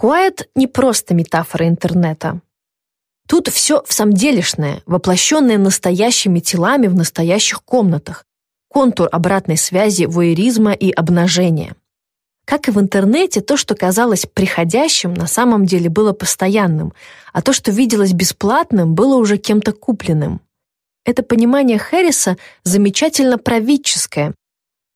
Quiet не просто метафора интернета. Тут все в самделишное, воплощенное настоящими телами в настоящих комнатах, контур обратной связи воеризма и обнажения. Как и в интернете, то, что казалось приходящим, на самом деле было постоянным, а то, что виделось бесплатным, было уже кем-то купленным. Это понимание Хэрриса замечательно правительское.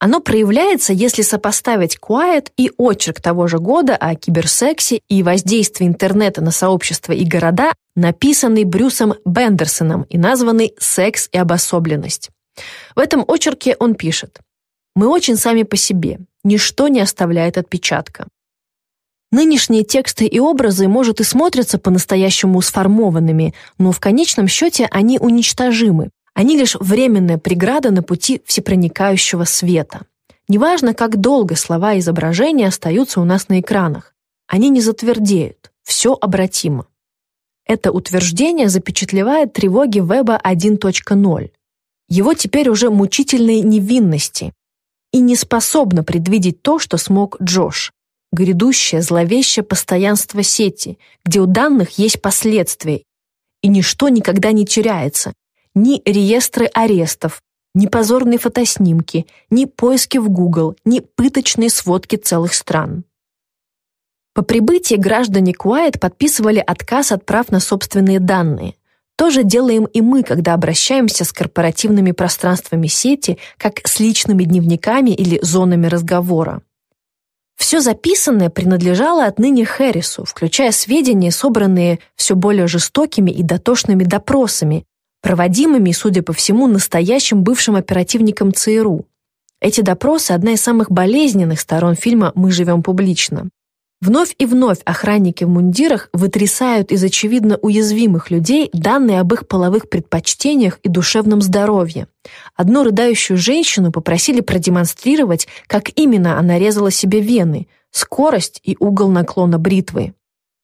Оно проявляется, если сопоставить Quiet и очерк того же года о киберсексе и воздействии интернета на сообщества и города, написанный Брюсом Бендерсоном и названный «Секс и обособленность». В этом очерке он пишет «Мы очень сами по себе, ничто не оставляет отпечатка. Нынешние тексты и образы, может, и смотрятся по-настоящему сформованными, но в конечном счете они уничтожимы. Они лишь временная преграда на пути всепроникающего света. Неважно, как долго слова и изображения остаются у нас на экранах. Они не затвердеют. Все обратимо. Это утверждение запечатлевает тревоги Веба 1.0. Его теперь уже мучительной невинности, и не способна предвидеть то, что смог Джош. Грядущее зловещее постоянство сети, где у данных есть последствия, и ничто никогда не теряется. Ни реестры арестов, ни позорные фотоснимки, ни поиски в Google, ни пыточные сводки целых стран. По прибытии граждане Куайт подписывали отказ от прав на собственные данные. То же делаем и мы, когда обращаемся с корпоративными пространствами сети, как с личными дневниками или зонами разговора. Все записанное принадлежало отныне Хэррису, включая сведения, собранные все более жестокими и дотошными допросами, проводимыми, судя по всему, настоящим бывшим оперативником ЦРУ. Эти допросы – одна из самых болезненных сторон фильма «Мы живем публично». Вновь и вновь охранники в мундирах вытрясают из очевидно уязвимых людей данные об их половых предпочтениях и душевном здоровье. Одну рыдающую женщину попросили продемонстрировать, как именно она резала себе вены, скорость и угол наклона бритвы.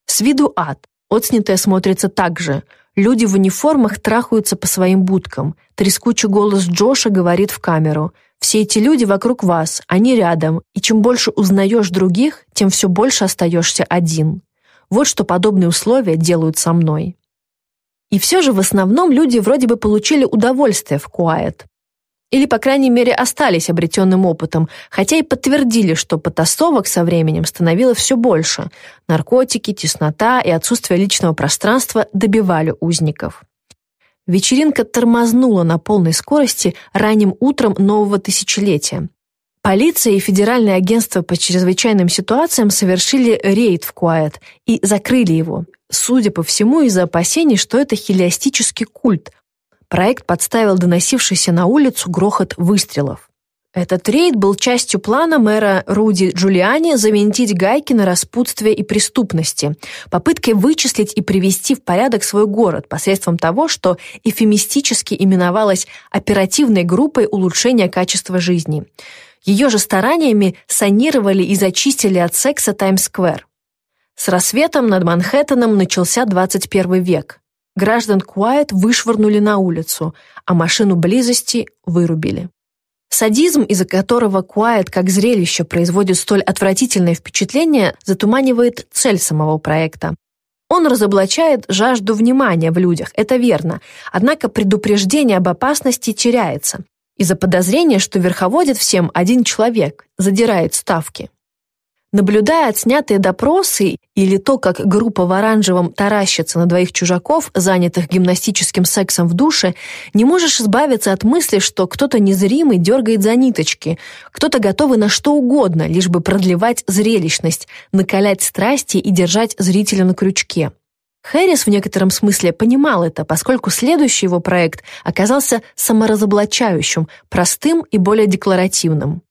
С виду ад. Отснятое смотрится так же. Люди в униформах трахаются по своим будкам. Трескучий голос Джоша говорит в камеру – все эти люди вокруг вас, они рядом, и чем больше узнаешь других, тем все больше остаешься один. Вот что подобные условия делают со мной. И все же в основном люди вроде бы получили удовольствие в Quiet. Или, по крайней мере, остались обретенным опытом, хотя и подтвердили, что потасовок со временем становилось все больше. Наркотики, теснота и отсутствие личного пространства добивали узников. Вечеринка тормознула на полной скорости ранним утром нового тысячелетия. Полиция и Федеральное агентство по чрезвычайным ситуациям совершили рейд в Куайт и закрыли его, судя по всему, из-за опасений, что это хелиастический культ. Проект подставил доносившийся на улицу грохот выстрелов. Этот рейд был частью плана мэра Руди Джулиани завинтить гайки на распутстве и преступности, попыткой вычислить и привести в порядок свой город посредством того, что эфемистически именовалось оперативной группой улучшения качества жизни. Ее же стараниями санировали и зачистили от секса Таймс-сквер. С рассветом над Манхэттеном начался 21 век. Граждан Куайт вышвырнули на улицу, а машину близости вырубили. Садизм, из-за которого Куайт как зрелище производит столь отвратительное впечатление, затуманивает цель самого проекта. Он разоблачает жажду внимания в людях, это верно, однако предупреждение об опасности теряется из-за подозрения, что верховодит всем один человек, задирает ставки. Наблюдая отснятые допросы или то, как группа в оранжевом таращится на двоих чужаков, занятых гимнастическим сексом в душе, не можешь избавиться от мысли, что кто-то незримый дергает за ниточки, кто-то готовый на что угодно, лишь бы продлевать зрелищность, накалять страсти и держать зрителя на крючке. Хэрис в некотором смысле понимал это, поскольку следующий его проект оказался саморазоблачающим, простым и более декларативным.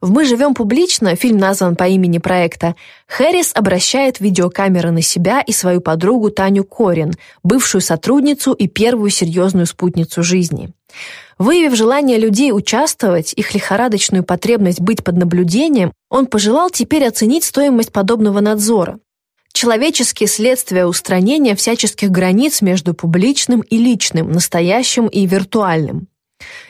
В «Мы живем публично», фильм назван по имени проекта, Хэрис обращает видеокамеры на себя и свою подругу Таню Корин, бывшую сотрудницу и первую серьезную спутницу жизни. Выявив желание людей участвовать, их лихорадочную потребность быть под наблюдением, он пожелал теперь оценить стоимость подобного надзора. Человеческие следствия устранения всяческих границ между публичным и личным, настоящим и виртуальным.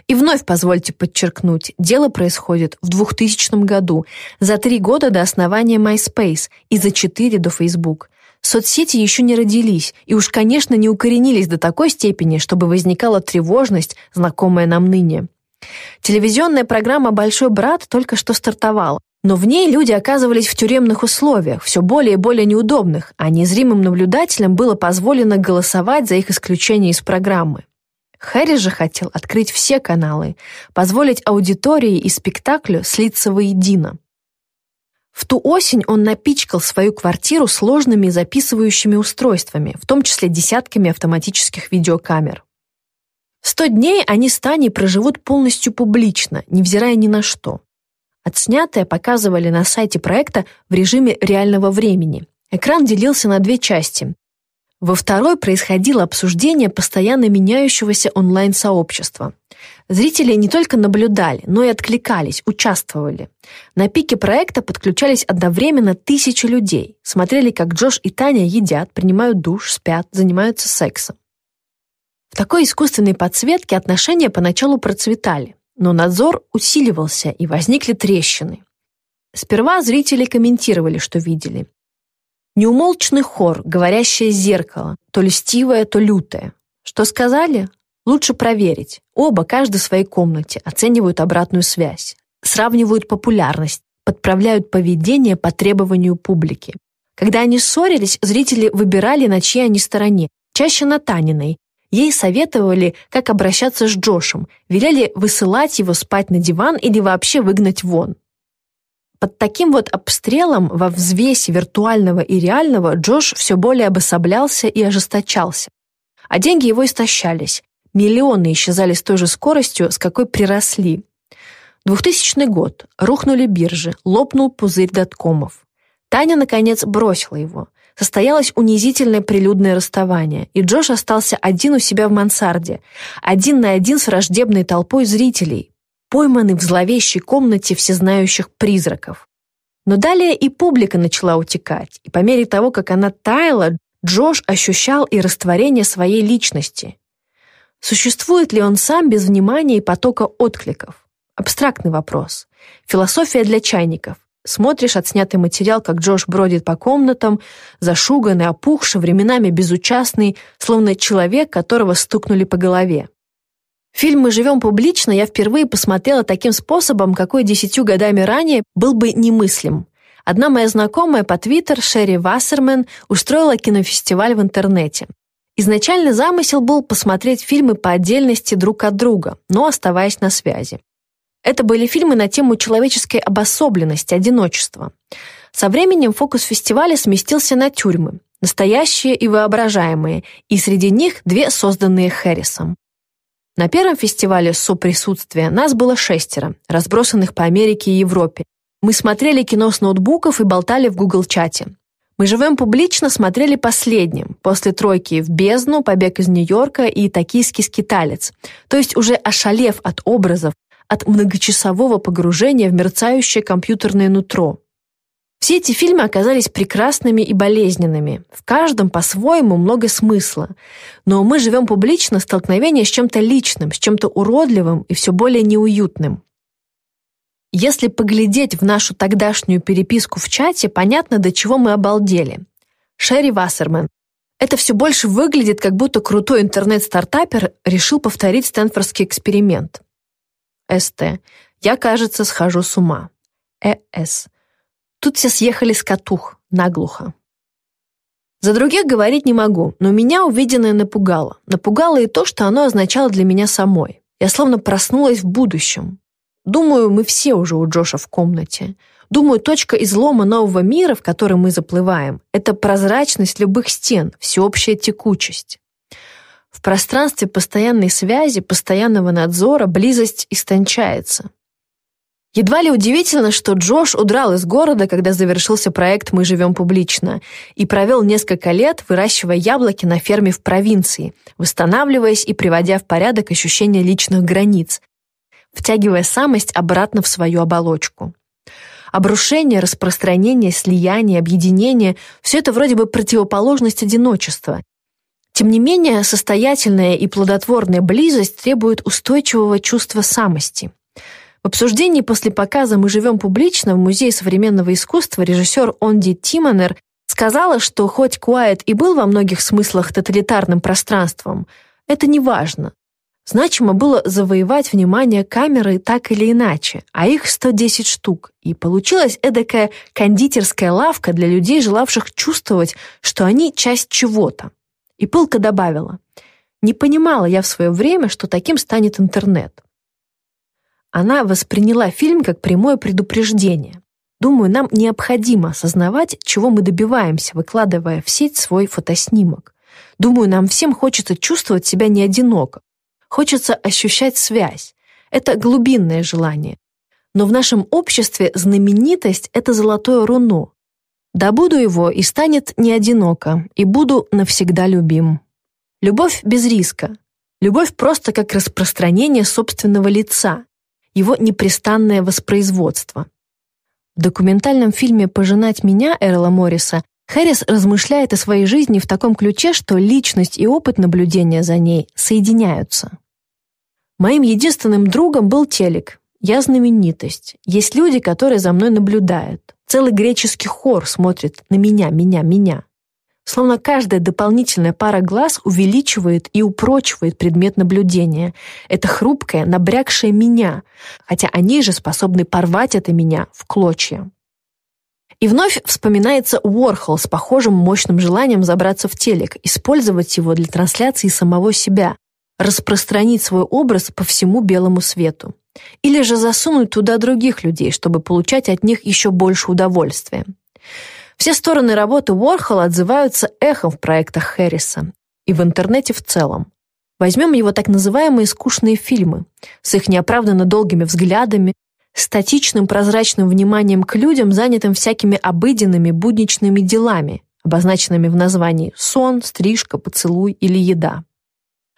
И вновь позвольте подчеркнуть, дело происходит в 2000 году, за три года до основания MySpace и за четыре до Facebook. Соцсети еще не родились и уж, конечно, не укоренились до такой степени, чтобы возникала тревожность, знакомая нам ныне. Телевизионная программа «Большой брат» только что стартовала, но в ней люди оказывались в тюремных условиях, все более и более неудобных, а незримым наблюдателям было позволено голосовать за их исключение из программы. Хэри же хотел открыть все каналы, позволить аудитории и спектаклю слиться воедино. В ту осень он напичкал свою квартиру сложными записывающими устройствами, в том числе десятками автоматических видеокамер. Сто дней они с Таней проживут полностью публично, невзирая ни на что. Отснятое показывали на сайте проекта в режиме реального времени. Экран делился на две части. Во второй происходило обсуждение постоянно меняющегося онлайн-сообщества. Зрители не только наблюдали, но и откликались, участвовали. На пике проекта подключались одновременно тысячи людей, смотрели, как Джош и Таня едят, принимают душ, спят, занимаются сексом. В такой искусственной подсветке отношения поначалу процветали, но надзор усиливался и возникли трещины. Сперва зрители комментировали, что видели. Неумолчный хор, говорящее зеркало, то льстивое, то лютое. Что сказали? Лучше проверить. Оба, каждый в своей комнате, оценивают обратную связь, сравнивают популярность, подправляют поведение по требованию публики. Когда они ссорились, зрители выбирали, на чьей они стороне, чаще на Таниной. Ей советовали, как обращаться с Джошем, велели высылать его спать на диван или вообще выгнать вон. Под таким вот обстрелом во взвесе виртуального и реального Джош все более обособлялся и ожесточался. А деньги его истощались. Миллионы исчезали с той же скоростью, с какой приросли. 2000 год. Рухнули биржи, лопнул пузырь доткомов. Таня, наконец, бросила его. Состоялось унизительное прилюдное расставание, и Джош остался один у себя в мансарде, один на один с враждебной толпой зрителей, пойманы в зловещей комнате всезнающих призраков. Но далее и публика начала утекать, и по мере того, как она таяла, Джош ощущал и растворение своей личности. Существует ли он сам без внимания и потока откликов? Абстрактный вопрос. Философия для чайников. Смотришь отснятый материал, как Джош бродит по комнатам, зашуганный, опухший, временами безучастный, словно человек, которого стукнули по голове. Фильм «Мы живем публично» я впервые посмотрела таким способом, какой десятью годами ранее был бы немыслим. Одна моя знакомая по Твиттер, Шерри Вассермен, устроила кинофестиваль в интернете. Изначальный замысел был посмотреть фильмы по отдельности друг от друга, но оставаясь на связи. Это были фильмы на тему человеческой обособленности, одиночества. Со временем фокус фестиваля сместился на тюрьмы, настоящие и воображаемые, и среди них две созданные Хэррисом. На первом фестивале соприсутствия нас было шестеро, разбросанных по Америке и Европе. Мы смотрели кино с ноутбуков и болтали в Google-чате. Мы живем публично смотрели последним, после тройки в «Бездну», «Побег из Нью-Йорка» и «Токийский скиталец», то есть уже ошалев от образов, от многочасового погружения в мерцающее компьютерное нутро. Все эти фильмы оказались прекрасными и болезненными. В каждом по-своему много смысла. Но мы живем публично столкновение с чем-то личным, с чем-то уродливым и все более неуютным. Если поглядеть в нашу тогдашнюю переписку в чате, понятно, до чего мы обалдели. Шерри Вассерман. Это все больше выглядит, как будто крутой интернет-стартапер решил повторить стэнфордский эксперимент. СТ. Я, кажется, схожу с ума. ЭС. Тут все съехали с катух, наглухо. За других говорить не могу, но меня увиденное напугало. Напугало и то, что оно означало для меня самой. Я словно проснулась в будущем. Думаю, мы все уже у Джоша в комнате. Думаю, точка излома нового мира, в который мы заплываем, это прозрачность любых стен, всеобщая текучесть. В пространстве постоянной связи, постоянного надзора близость истончается. Едва ли удивительно, что Джош удрал из города, когда завершился проект «Мы живем публично» и провел несколько лет, выращивая яблоки на ферме в провинции, восстанавливаясь и приводя в порядок ощущение личных границ, втягивая самость обратно в свою оболочку. Обрушение, распространение, слияние, объединение – все это вроде бы противоположность одиночества. Тем не менее, состоятельная и плодотворная близость требует устойчивого чувства самости – обсуждении после показа «Мы живем публично» в Музее современного искусства режиссер Онди Тимонер сказала, что хоть Куайт и был во многих смыслах тоталитарным пространством, это не важно. Значимо было завоевать внимание камеры так или иначе, а их 110 штук, и получилась эдакая кондитерская лавка для людей, желавших чувствовать, что они часть чего-то. И пылка добавила, «Не понимала я в свое время, что таким станет интернет. Она восприняла фильм как прямое предупреждение. Думаю, нам необходимо осознавать, чего мы добиваемся, выкладывая в сеть свой фотоснимок. Думаю, нам всем хочется чувствовать себя не одиноко. Хочется ощущать связь. Это глубинное желание. Но в нашем обществе знаменитость — это золотое руно. Добуду его и станет не одиноко, и буду навсегда любим. Любовь без риска. Любовь просто как распространение собственного лица, его непрестанное воспроизводство. В документальном фильме «Пожинать меня» Эрла Морриса Хэрис размышляет о своей жизни в таком ключе, что личность и опыт наблюдения за ней соединяются. Моим единственным другом был телек. Я знаменитость. Есть люди, которые за мной наблюдают. Целый греческий хор смотрит на меня, меня, меня. Словно каждая дополнительная пара глаз увеличивает и упрочивает предмет наблюдения. Это хрупкое, набрякшее меня, хотя они же способны порвать это меня в клочья. И вновь вспоминается Уорхол с похожим мощным желанием забраться в телек, использовать его для трансляции самого себя, распространить свой образ по всему белому свету. Или же засунуть туда других людей, чтобы получать от них еще больше удовольствия. Все стороны работы Уорхола отзываются эхом в проектах Хэрриса и в интернете в целом. Возьмем его так называемые скучные фильмы с их неоправданно долгими взглядами, статичным прозрачным вниманием к людям, занятым всякими обыденными будничными делами, обозначенными в названии «сон», «стрижка», «поцелуй» или «еда».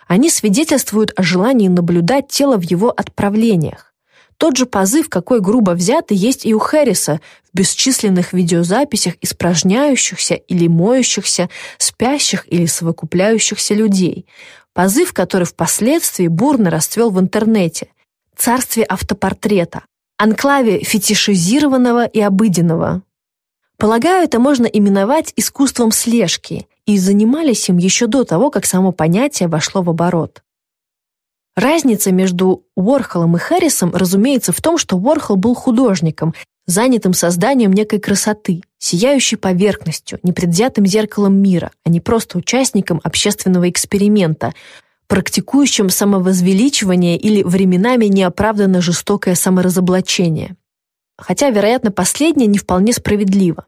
Они свидетельствуют о желании наблюдать тело в его отправлениях, тот же позыв, какой грубо взятый, есть и у Хэрриса в бесчисленных видеозаписях испражняющихся или моющихся, спящих или совокупляющихся людей. Позыв, который впоследствии бурно расцвел в интернете. Царстве автопортрета, анклаве фетишизированного и обыденного. Полагаю, это можно именовать искусством слежки, и занимались им еще до того, как само понятие вошло в оборот. Разница между Уорхолом и Харрисом, разумеется, в том, что Уорхол был художником, занятым созданием некой красоты, сияющей поверхностью, непредвзятым зеркалом мира, а не просто участником общественного эксперимента, практикующим самовозвеличивание или временами неоправданно жестокое саморазоблачение. Хотя, вероятно, последнее не вполне справедливо.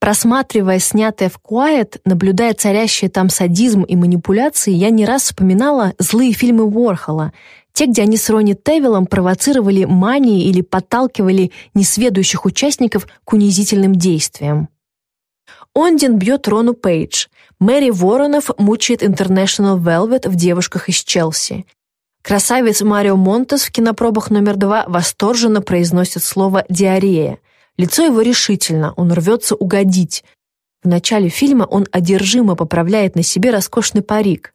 Просматривая снятое в Quiet, наблюдая царящие там садизм и манипуляции, я не раз вспоминала злые фильмы Уорхола, те, где они с Ронни Тевиллом провоцировали мании или подталкивали несведущих участников к унизительным действиям. Ондин бьет Рону Пейдж. Мэри Воронов мучает International Velvet в «Девушках из Челси». Красавец Марио Монтес в кинопробах номер два восторженно произносит слово «диарея», Лицо его решительно, он рвется угодить. В начале фильма он одержимо поправляет на себе роскошный парик.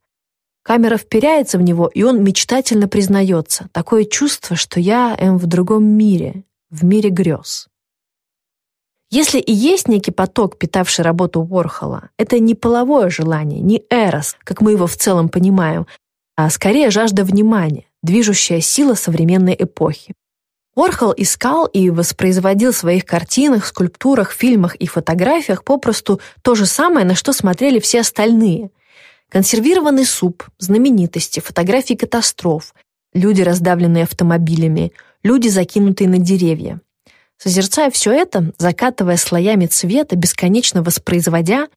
Камера вперяется в него, и он мечтательно признается. Такое чувство, что я, М, в другом мире, в мире грез. Если и есть некий поток, питавший работу Уорхола, это не половое желание, не эрос, как мы его в целом понимаем, а скорее жажда внимания, движущая сила современной эпохи. Уорхол искал и воспроизводил в своих картинах, скульптурах, фильмах и фотографиях попросту то же самое, на что смотрели все остальные. Консервированный суп, знаменитости, фотографии катастроф, люди, раздавленные автомобилями, люди, закинутые на деревья. Созерцая все это, закатывая слоями цвета, бесконечно воспроизводя,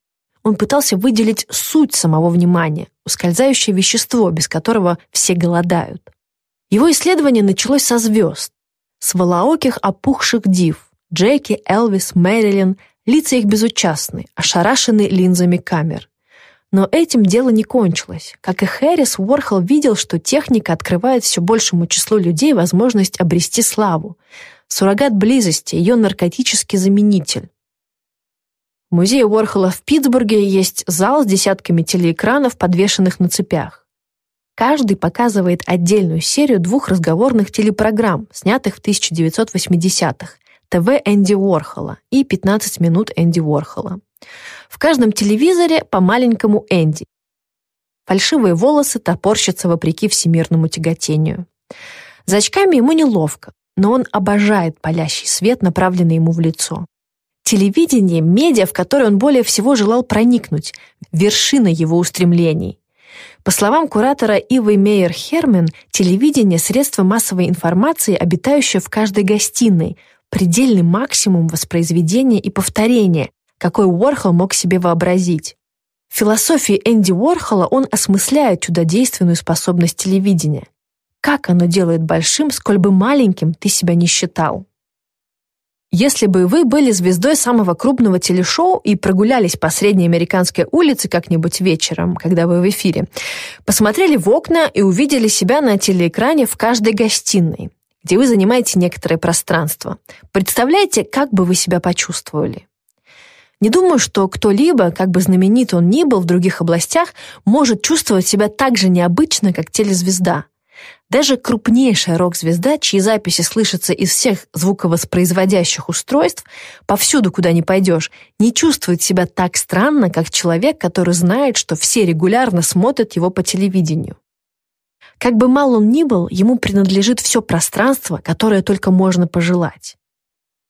он пытался выделить суть самого внимания, ускользающее вещество, без которого все голодают. Его исследование началось со звезд, с волооких опухших див. Джеки, Элвис, Мэрилин, лица их безучастны, ошарашены линзами камер. Но этим дело не кончилось. Как и Хэрис, Уорхол видел, что техника открывает все большему числу людей возможность обрести славу. Суррогат близости, ее наркотический заменитель. В музее Уорхола в Питтсбурге есть зал с десятками телеэкранов, подвешенных на цепях. Каждый показывает отдельную серию двух разговорных телепрограмм, снятых в 1980-х, ТВ Энди Уорхола и 15 минут Энди Уорхола. В каждом телевизоре по маленькому Энди. Фальшивые волосы топорщатся вопреки всемирному тяготению. За очками ему неловко, но он обожает палящий свет, направленный ему в лицо. Телевидение – медиа, в которое он более всего желал проникнуть, вершина его устремлений. По словам куратора Ивы Мейер Хермен, телевидение – средство массовой информации, обитающее в каждой гостиной, предельный максимум воспроизведения и повторения, какой Уорхол мог себе вообразить. В философии Энди Уорхола он осмысляет чудодейственную способность телевидения. Как оно делает большим, сколь бы маленьким ты себя не считал. Если бы вы были звездой самого крупного телешоу и прогулялись по средней американской улице как-нибудь вечером, когда вы в эфире, посмотрели в окна и увидели себя на телеэкране в каждой гостиной, где вы занимаете некоторое пространство, представляете, как бы вы себя почувствовали? Не думаю, что кто-либо, как бы знаменит он ни был в других областях, может чувствовать себя так же необычно, как телезвезда. Даже крупнейшая рок-звезда, чьи записи слышатся из всех звуковоспроизводящих устройств, повсюду, куда ни пойдешь, не чувствует себя так странно, как человек, который знает, что все регулярно смотрят его по телевидению. Как бы мал он ни был, ему принадлежит все пространство, которое только можно пожелать.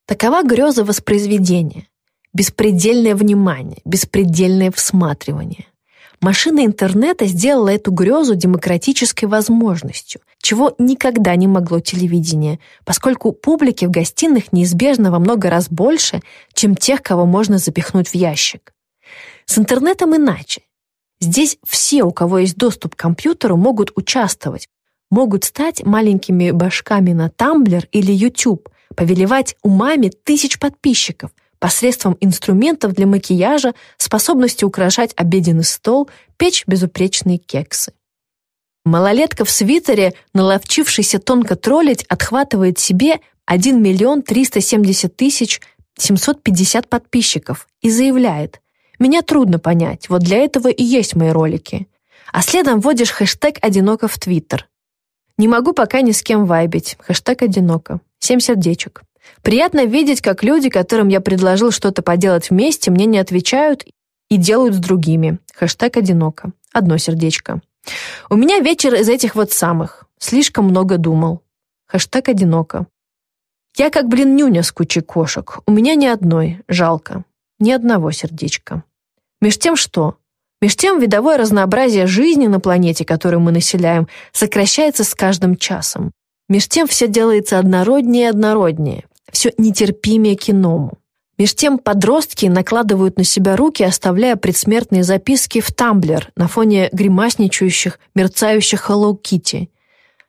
Такова греза воспроизведения. Беспредельное внимание, беспредельное всматривание. Машина интернета сделала эту грезу демократической возможностью, чего никогда не могло телевидение, поскольку публики в гостиных неизбежно во много раз больше, чем тех, кого можно запихнуть в ящик. С интернетом иначе. Здесь все, у кого есть доступ к компьютеру, могут участвовать, могут стать маленькими башками на Tumblr или YouTube, повелевать умами тысяч подписчиков – посредством инструментов для макияжа, способностью украшать обеденный стол, печь безупречные кексы. Малолетка в свитере, наловчившийся тонко троллить, отхватывает себе 1 миллион 370 тысяч 750 подписчиков и заявляет «Меня трудно понять, вот для этого и есть мои ролики». А следом вводишь хэштег «Одиноко» в Твиттер. Не могу пока ни с кем вайбить. Хэштег «Одиноко». Семь сердечек. Приятно видеть, как люди, которым я предложил что-то поделать вместе, мне не отвечают и делают с другими. Хэштег «одиноко». Одно сердечко. У меня вечер из этих вот самых. Слишком много думал. Хэштег «одиноко». Я как, блин, нюня с кучей кошек. У меня ни одной. Жалко. Ни одного сердечка. Меж тем что? Меж тем видовое разнообразие жизни на планете, которую мы населяем, сокращается с каждым часом. Меж тем все делается однороднее и однороднее все нетерпимее к иному. Меж тем подростки накладывают на себя руки, оставляя предсмертные записки в тамблер на фоне гримасничающих, мерцающих Hello Kitty.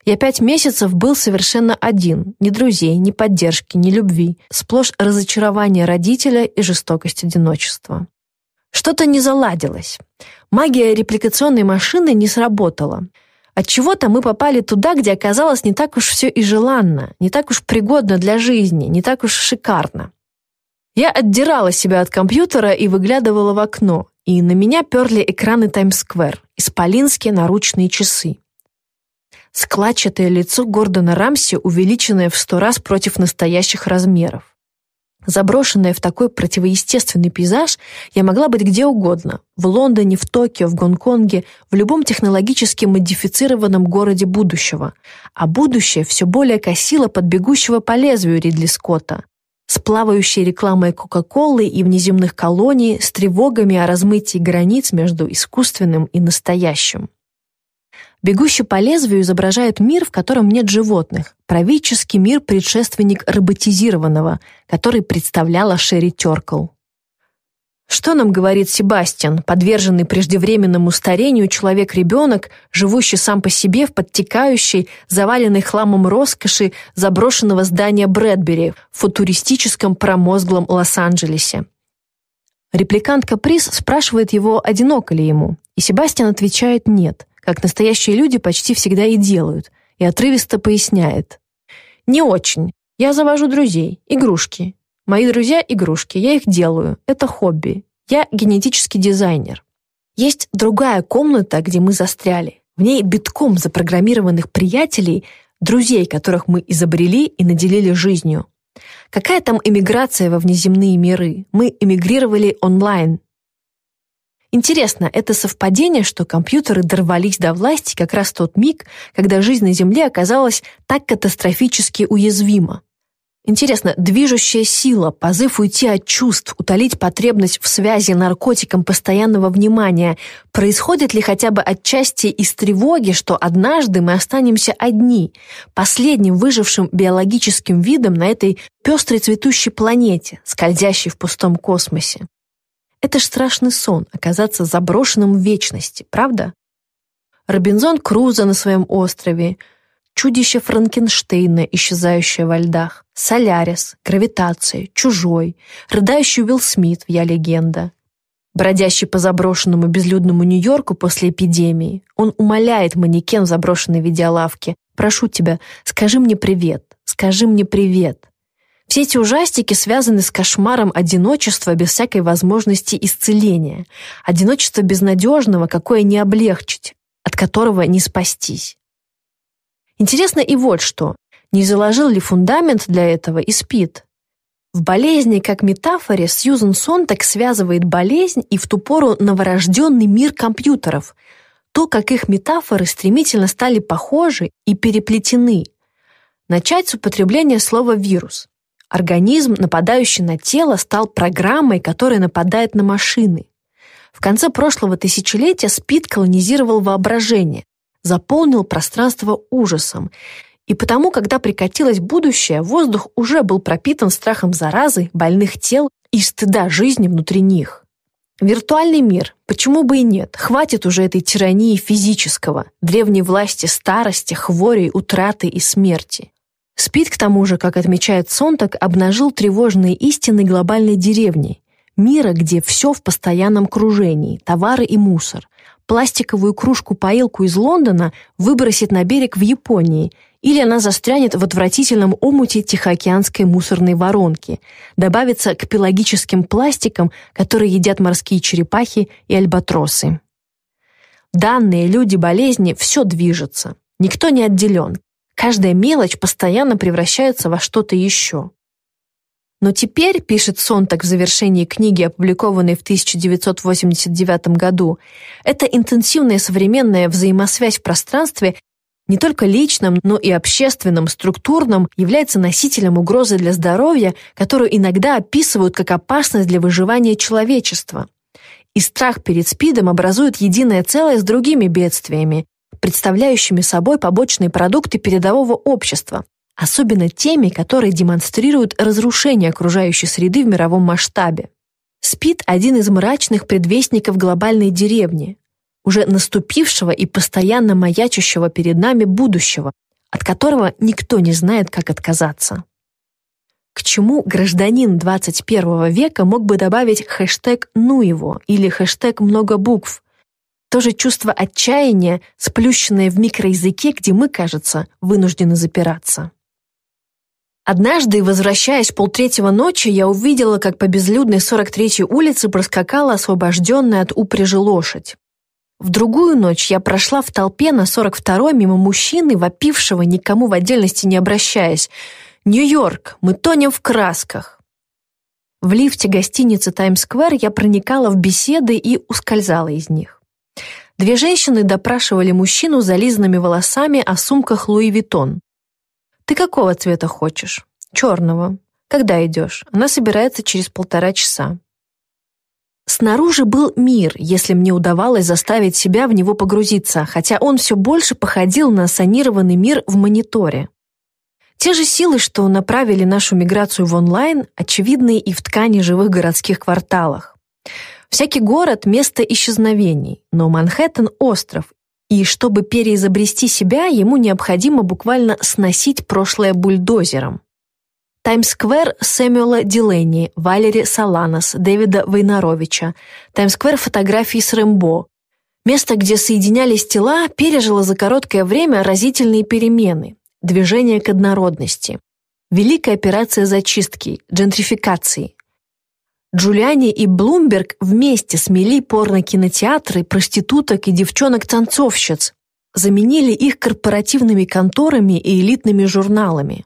Я пять месяцев был совершенно один, ни друзей, ни поддержки, ни любви, сплошь разочарование родителя и жестокость одиночества. Что-то не заладилось. Магия репликационной машины не сработала. От чего то мы попали туда, где оказалось не так уж все и желанно, не так уж пригодно для жизни, не так уж шикарно. Я отдирала себя от компьютера и выглядывала в окно, и на меня перли экраны Таймс-сквер, исполинские наручные часы. Складчатое лицо Гордона Рамси, увеличенное в сто раз против настоящих размеров. Заброшенная в такой противоестественный пейзаж, я могла быть где угодно – в Лондоне, в Токио, в Гонконге, в любом технологически модифицированном городе будущего. А будущее все более косило под бегущего по лезвию Ридли Скотта. С плавающей рекламой Кока-Колы и внеземных колоний, с тревогами о размытии границ между искусственным и настоящим. Бегущий по лезвию изображает мир, в котором нет животных, правительский мир предшественник роботизированного, который представляла Шерри Теркл. Что нам говорит Себастьян, подверженный преждевременному старению человек-ребенок, живущий сам по себе в подтекающей, заваленной хламом роскоши заброшенного здания Брэдбери в футуристическом промозглом Лос-Анджелесе? Репликантка Прис спрашивает его, одиноко ли ему, и Себастьян отвечает «нет» как настоящие люди почти всегда и делают, и отрывисто поясняет. «Не очень. Я завожу друзей, игрушки. Мои друзья — игрушки, я их делаю. Это хобби. Я генетический дизайнер. Есть другая комната, где мы застряли. В ней битком запрограммированных приятелей, друзей, которых мы изобрели и наделили жизнью. Какая там эмиграция во внеземные миры? Мы эмигрировали онлайн, Интересно, это совпадение, что компьютеры дорвались до власти как раз в тот миг, когда жизнь на Земле оказалась так катастрофически уязвима. Интересно, движущая сила, позыв уйти от чувств, утолить потребность в связи наркотиком постоянного внимания, происходит ли хотя бы отчасти из тревоги, что однажды мы останемся одни, последним выжившим биологическим видом на этой пестрой цветущей планете, скользящей в пустом космосе? Это ж страшный сон — оказаться заброшенным в вечности, правда? Робинзон Крузо на своем острове, чудище Франкенштейна, исчезающее во льдах, Солярис, Гравитация, Чужой, рыдающий Уилл Смит в «Я легенда», бродящий по заброшенному безлюдному Нью-Йорку после эпидемии. Он умоляет манекен в заброшенной видеолавке. «Прошу тебя, скажи мне привет, скажи мне привет». Все эти ужастики связаны с кошмаром одиночества без всякой возможности исцеления. Одиночество безнадежного, какое не облегчить, от которого не спастись. Интересно и вот что. Не заложил ли фундамент для этого и спит? В болезни как метафоре Сьюзен Сонтак связывает болезнь и в ту пору новорожденный мир компьютеров, то, как их метафоры стремительно стали похожи и переплетены. Начать с употребления слова «вирус». Организм, нападающий на тело, стал программой, которая нападает на машины. В конце прошлого тысячелетия СПИД колонизировал воображение, заполнил пространство ужасом. И потому, когда прикатилось будущее, воздух уже был пропитан страхом заразы, больных тел и стыда жизни внутри них. Виртуальный мир, почему бы и нет, хватит уже этой тирании физического, древней власти старости, хвори, утраты и смерти. Спит, к тому же, как отмечает Сонтак, обнажил тревожные истины глобальной деревни, мира, где все в постоянном кружении, товары и мусор. Пластиковую кружку-поилку из Лондона выбросит на берег в Японии, или она застрянет в отвратительном омуте Тихоокеанской мусорной воронки, добавится к пелагическим пластикам, которые едят морские черепахи и альбатросы. Данные, люди, болезни – все движется. Никто не отделен. Каждая мелочь постоянно превращается во что-то еще. Но теперь, пишет Сонтак в завершении книги, опубликованной в 1989 году, эта интенсивная современная взаимосвязь в пространстве не только личном, но и общественном, структурном является носителем угрозы для здоровья, которую иногда описывают как опасность для выживания человечества. И страх перед СПИДом образует единое целое с другими бедствиями, представляющими собой побочные продукты передового общества, особенно теми, которые демонстрируют разрушение окружающей среды в мировом масштабе. СПИД – один из мрачных предвестников глобальной деревни, уже наступившего и постоянно маячущего перед нами будущего, от которого никто не знает, как отказаться. К чему гражданин 21 века мог бы добавить хэштег «ну его» или хэштег «много букв», тоже чувство отчаяния, сплющенное в микроязыке, где мы, кажется, вынуждены запираться. Однажды, возвращаясь полтретьего ночи, я увидела, как по безлюдной 43-й улице проскакала освобожденная от упряжи лошадь. В другую ночь я прошла в толпе на 42-й мимо мужчины, вопившего, никому в отдельности не обращаясь. «Нью-Йорк! Мы тонем в красках!» В лифте гостиницы «Таймс-сквер» я проникала в беседы и ускользала из них. Две женщины допрашивали мужчину с зализанными волосами о сумках Луи Виттон. «Ты какого цвета хочешь?» «Черного». «Когда идешь?» Она собирается через полтора часа. Снаружи был мир, если мне удавалось заставить себя в него погрузиться, хотя он все больше походил на санированный мир в мониторе. Те же силы, что направили нашу миграцию в онлайн, очевидны и в ткани живых городских кварталах. Всякий город – место исчезновений, но Манхэттен – остров, и чтобы переизобрести себя, ему необходимо буквально сносить прошлое бульдозером. Таймс-сквер Сэмюэла Дилейни, Валери Саланос, Дэвида Войнаровича, Таймс-сквер фотографий с Рэмбо. Место, где соединялись тела, пережило за короткое время разительные перемены, движение к однородности. Великая операция зачистки, джентрификации. Джулиани и Блумберг вместе смели порно-кинотеатры, проституток и девчонок-танцовщиц, заменили их корпоративными конторами и элитными журналами.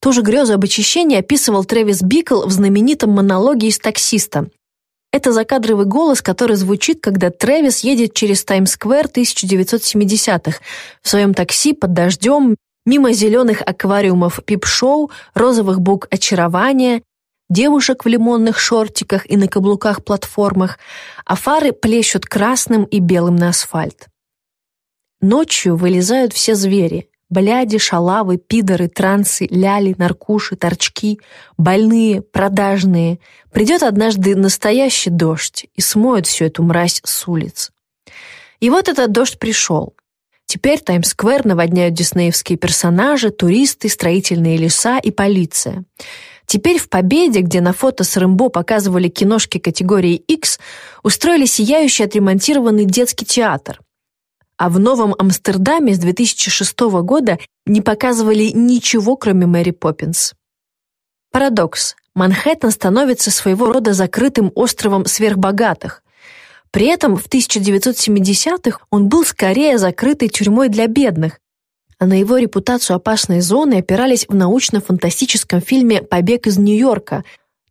Ту же грезу об очищении описывал Трэвис Бикл в знаменитом монологе из «Таксиста». Это закадровый голос, который звучит, когда Трэвис едет через Таймс-сквер 1970-х в своем такси под дождем, мимо зеленых аквариумов пип-шоу, розовых бук очарования, девушек в лимонных шортиках и на каблуках-платформах, а фары плещут красным и белым на асфальт. Ночью вылезают все звери, Бляди, шалавы, пидоры, трансы, ляли, наркуши, торчки, больные, продажные. Придет однажды настоящий дождь и смоет всю эту мразь с улиц. И вот этот дождь пришел. Теперь Таймс-сквер наводняют диснеевские персонажи, туристы, строительные леса и полиция. Теперь в «Победе», где на фото с Рэмбо показывали киношки категории X, устроили сияющий отремонтированный детский театр а в Новом Амстердаме с 2006 года не показывали ничего, кроме Мэри Поппинс. Парадокс. Манхэттен становится своего рода закрытым островом сверхбогатых. При этом в 1970-х он был скорее закрытой тюрьмой для бедных, а на его репутацию опасной зоны опирались в научно-фантастическом фильме «Побег из Нью-Йорка»,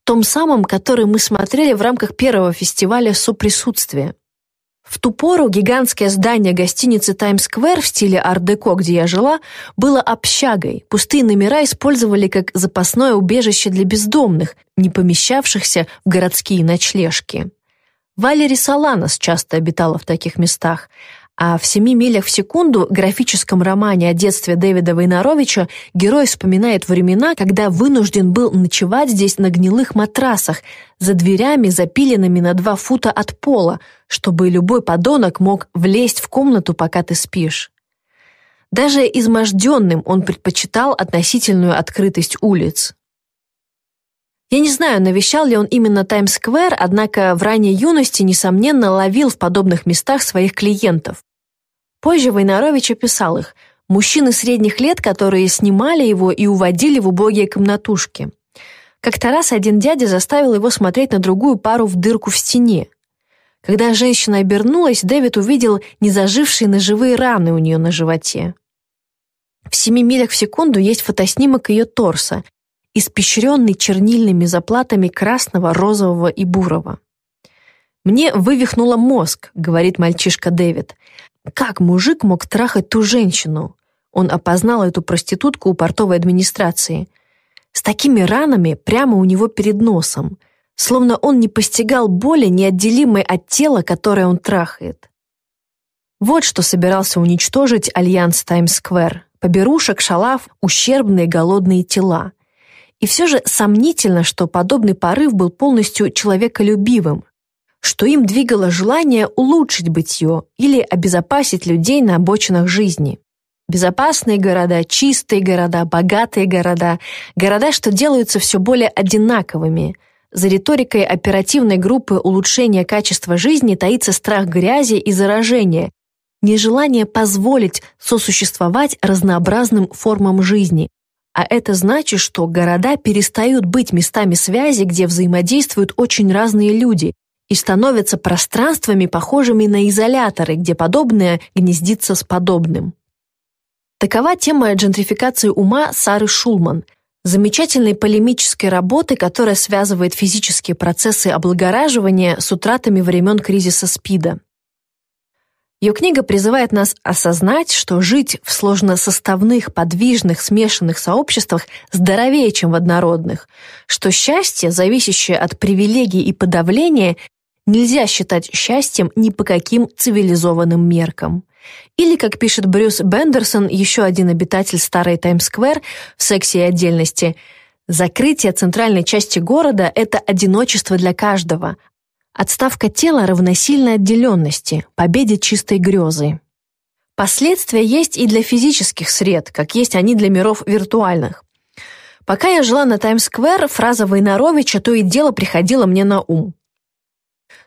том самом, который мы смотрели в рамках первого фестиваля соприсутствия. В ту пору гигантское здание гостиницы «Таймс-сквер» в стиле ар-деко, где я жила, было общагой. Пустые номера использовали как запасное убежище для бездомных, не помещавшихся в городские ночлежки. Валери Саланос часто обитала в таких местах, а в «Семи милях в секунду» графическом романе о детстве Дэвида Войнаровича герой вспоминает времена, когда вынужден был ночевать здесь на гнилых матрасах, за дверями, запиленными на два фута от пола, чтобы любой подонок мог влезть в комнату, пока ты спишь. Даже изможденным он предпочитал относительную открытость улиц. Я не знаю, навещал ли он именно Таймс-сквер, однако в ранней юности, несомненно, ловил в подобных местах своих клиентов. Позже Войнарович описал их – мужчины средних лет, которые снимали его и уводили в убогие комнатушки. Как-то раз один дядя заставил его смотреть на другую пару в дырку в стене. Когда женщина обернулась, Дэвид увидел незажившие ножевые раны у нее на животе. В семи милях в секунду есть фотоснимок ее торса, испещренный чернильными заплатами красного, розового и бурого. «Мне вывихнуло мозг», — говорит мальчишка Дэвид. Как мужик мог трахать ту женщину? Он опознал эту проститутку у портовой администрации. С такими ранами прямо у него перед носом, словно он не постигал боли, неотделимой от тела, которое он трахает. Вот что собирался уничтожить альянс Таймс-сквер. Поберушек, шалав, ущербные голодные тела. И все же сомнительно, что подобный порыв был полностью человеколюбивым, что им двигало желание улучшить бытие или обезопасить людей на обочинах жизни. Безопасные города, чистые города, богатые города, города, что делаются все более одинаковыми. За риторикой оперативной группы улучшения качества жизни таится страх грязи и заражения, нежелание позволить сосуществовать разнообразным формам жизни. А это значит, что города перестают быть местами связи, где взаимодействуют очень разные люди, и становятся пространствами, похожими на изоляторы, где подобное гнездится с подобным. Такова тема джентрификации ума Сары Шулман. замечательной полемической работы, которая связывает физические процессы облагораживания с утратами времен кризиса СПИДа. Ее книга призывает нас осознать, что жить в сложносоставных, подвижных, смешанных сообществах здоровее, чем в однородных, что счастье, зависящее от привилегий и подавления, нельзя считать счастьем ни по каким цивилизованным меркам. Или, как пишет Брюс Бендерсон, еще один обитатель старой Таймс-сквер в «Сексе и отдельности», Закрытие центральной части города – это одиночество для каждого, Отставка тела равносильна отделенности, победе чистой грезы. Последствия есть и для физических сред, как есть они для миров виртуальных. Пока я жила на Таймс-сквер, фраза Войнаровича то и дело приходила мне на ум.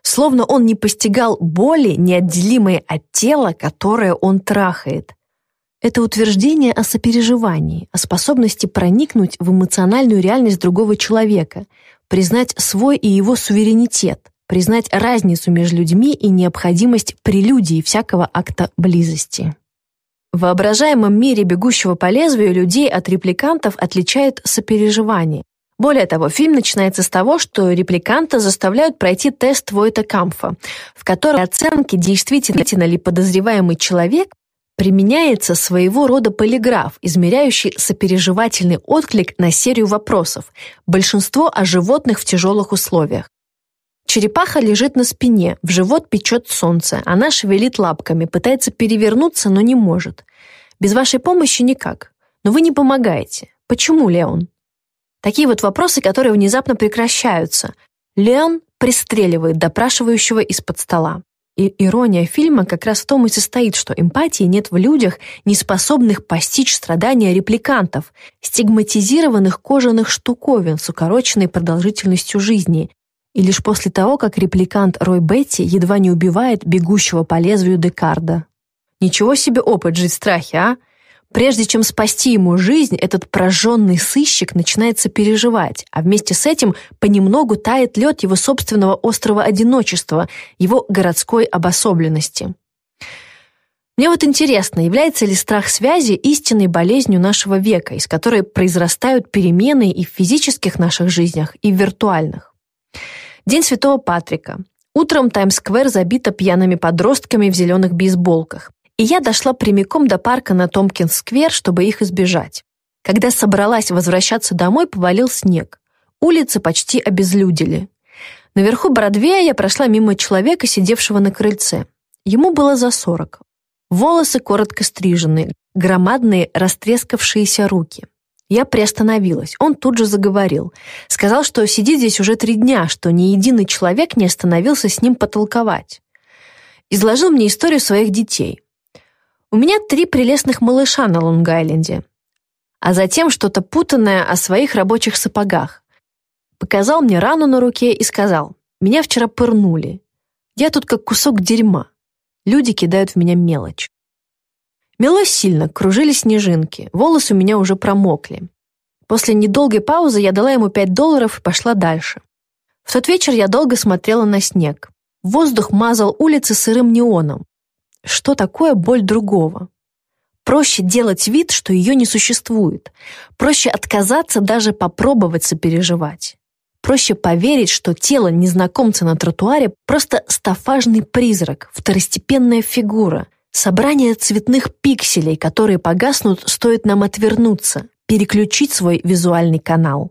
Словно он не постигал боли, неотделимые от тела, которое он трахает. Это утверждение о сопереживании, о способности проникнуть в эмоциональную реальность другого человека, признать свой и его суверенитет, признать разницу между людьми и необходимость прелюдии всякого акта близости. В воображаемом мире бегущего по лезвию людей от репликантов отличает сопереживание. Более того, фильм начинается с того, что репликанта заставляют пройти тест Войта Камфа, в котором оценки действительно ли подозреваемый человек применяется своего рода полиграф, измеряющий сопереживательный отклик на серию вопросов, большинство о животных в тяжелых условиях. Черепаха лежит на спине, в живот печет солнце. Она шевелит лапками, пытается перевернуться, но не может. Без вашей помощи никак. Но вы не помогаете. Почему, Леон? Такие вот вопросы, которые внезапно прекращаются. Леон пристреливает допрашивающего из-под стола. И ирония фильма как раз в том и состоит, что эмпатии нет в людях, не способных постичь страдания репликантов, стигматизированных кожаных штуковин с укороченной продолжительностью жизни, и лишь после того, как репликант Рой Бетти едва не убивает бегущего по лезвию Декарда. Ничего себе опыт жить в страхе, а? Прежде чем спасти ему жизнь, этот прожженный сыщик начинает сопереживать, а вместе с этим понемногу тает лед его собственного острого одиночества, его городской обособленности. Мне вот интересно, является ли страх связи истинной болезнью нашего века, из которой произрастают перемены и в физических наших жизнях, и в виртуальных? День Святого Патрика. Утром Таймс-сквер забита пьяными подростками в зеленых бейсболках. И я дошла прямиком до парка на Томпкинс-сквер, чтобы их избежать. Когда собралась возвращаться домой, повалил снег. Улицы почти обезлюдили. Наверху Бродвея я прошла мимо человека, сидевшего на крыльце. Ему было за сорок. Волосы коротко стрижены, громадные растрескавшиеся руки. Я приостановилась. Он тут же заговорил. Сказал, что сидит здесь уже три дня, что ни единый человек не остановился с ним потолковать. Изложил мне историю своих детей. У меня три прелестных малыша на Лонг-Айленде. А затем что-то путанное о своих рабочих сапогах. Показал мне рану на руке и сказал, «Меня вчера пырнули. Я тут как кусок дерьма. Люди кидают в меня мелочь. Мело сильно, кружили снежинки, волосы у меня уже промокли. После недолгой паузы я дала ему 5 долларов и пошла дальше. В тот вечер я долго смотрела на снег. Воздух мазал улицы сырым неоном. Что такое боль другого? Проще делать вид, что ее не существует. Проще отказаться даже попробовать сопереживать. Проще поверить, что тело незнакомца на тротуаре просто стафажный призрак, второстепенная фигура — Собрание цветных пикселей, которые погаснут, стоит нам отвернуться, переключить свой визуальный канал.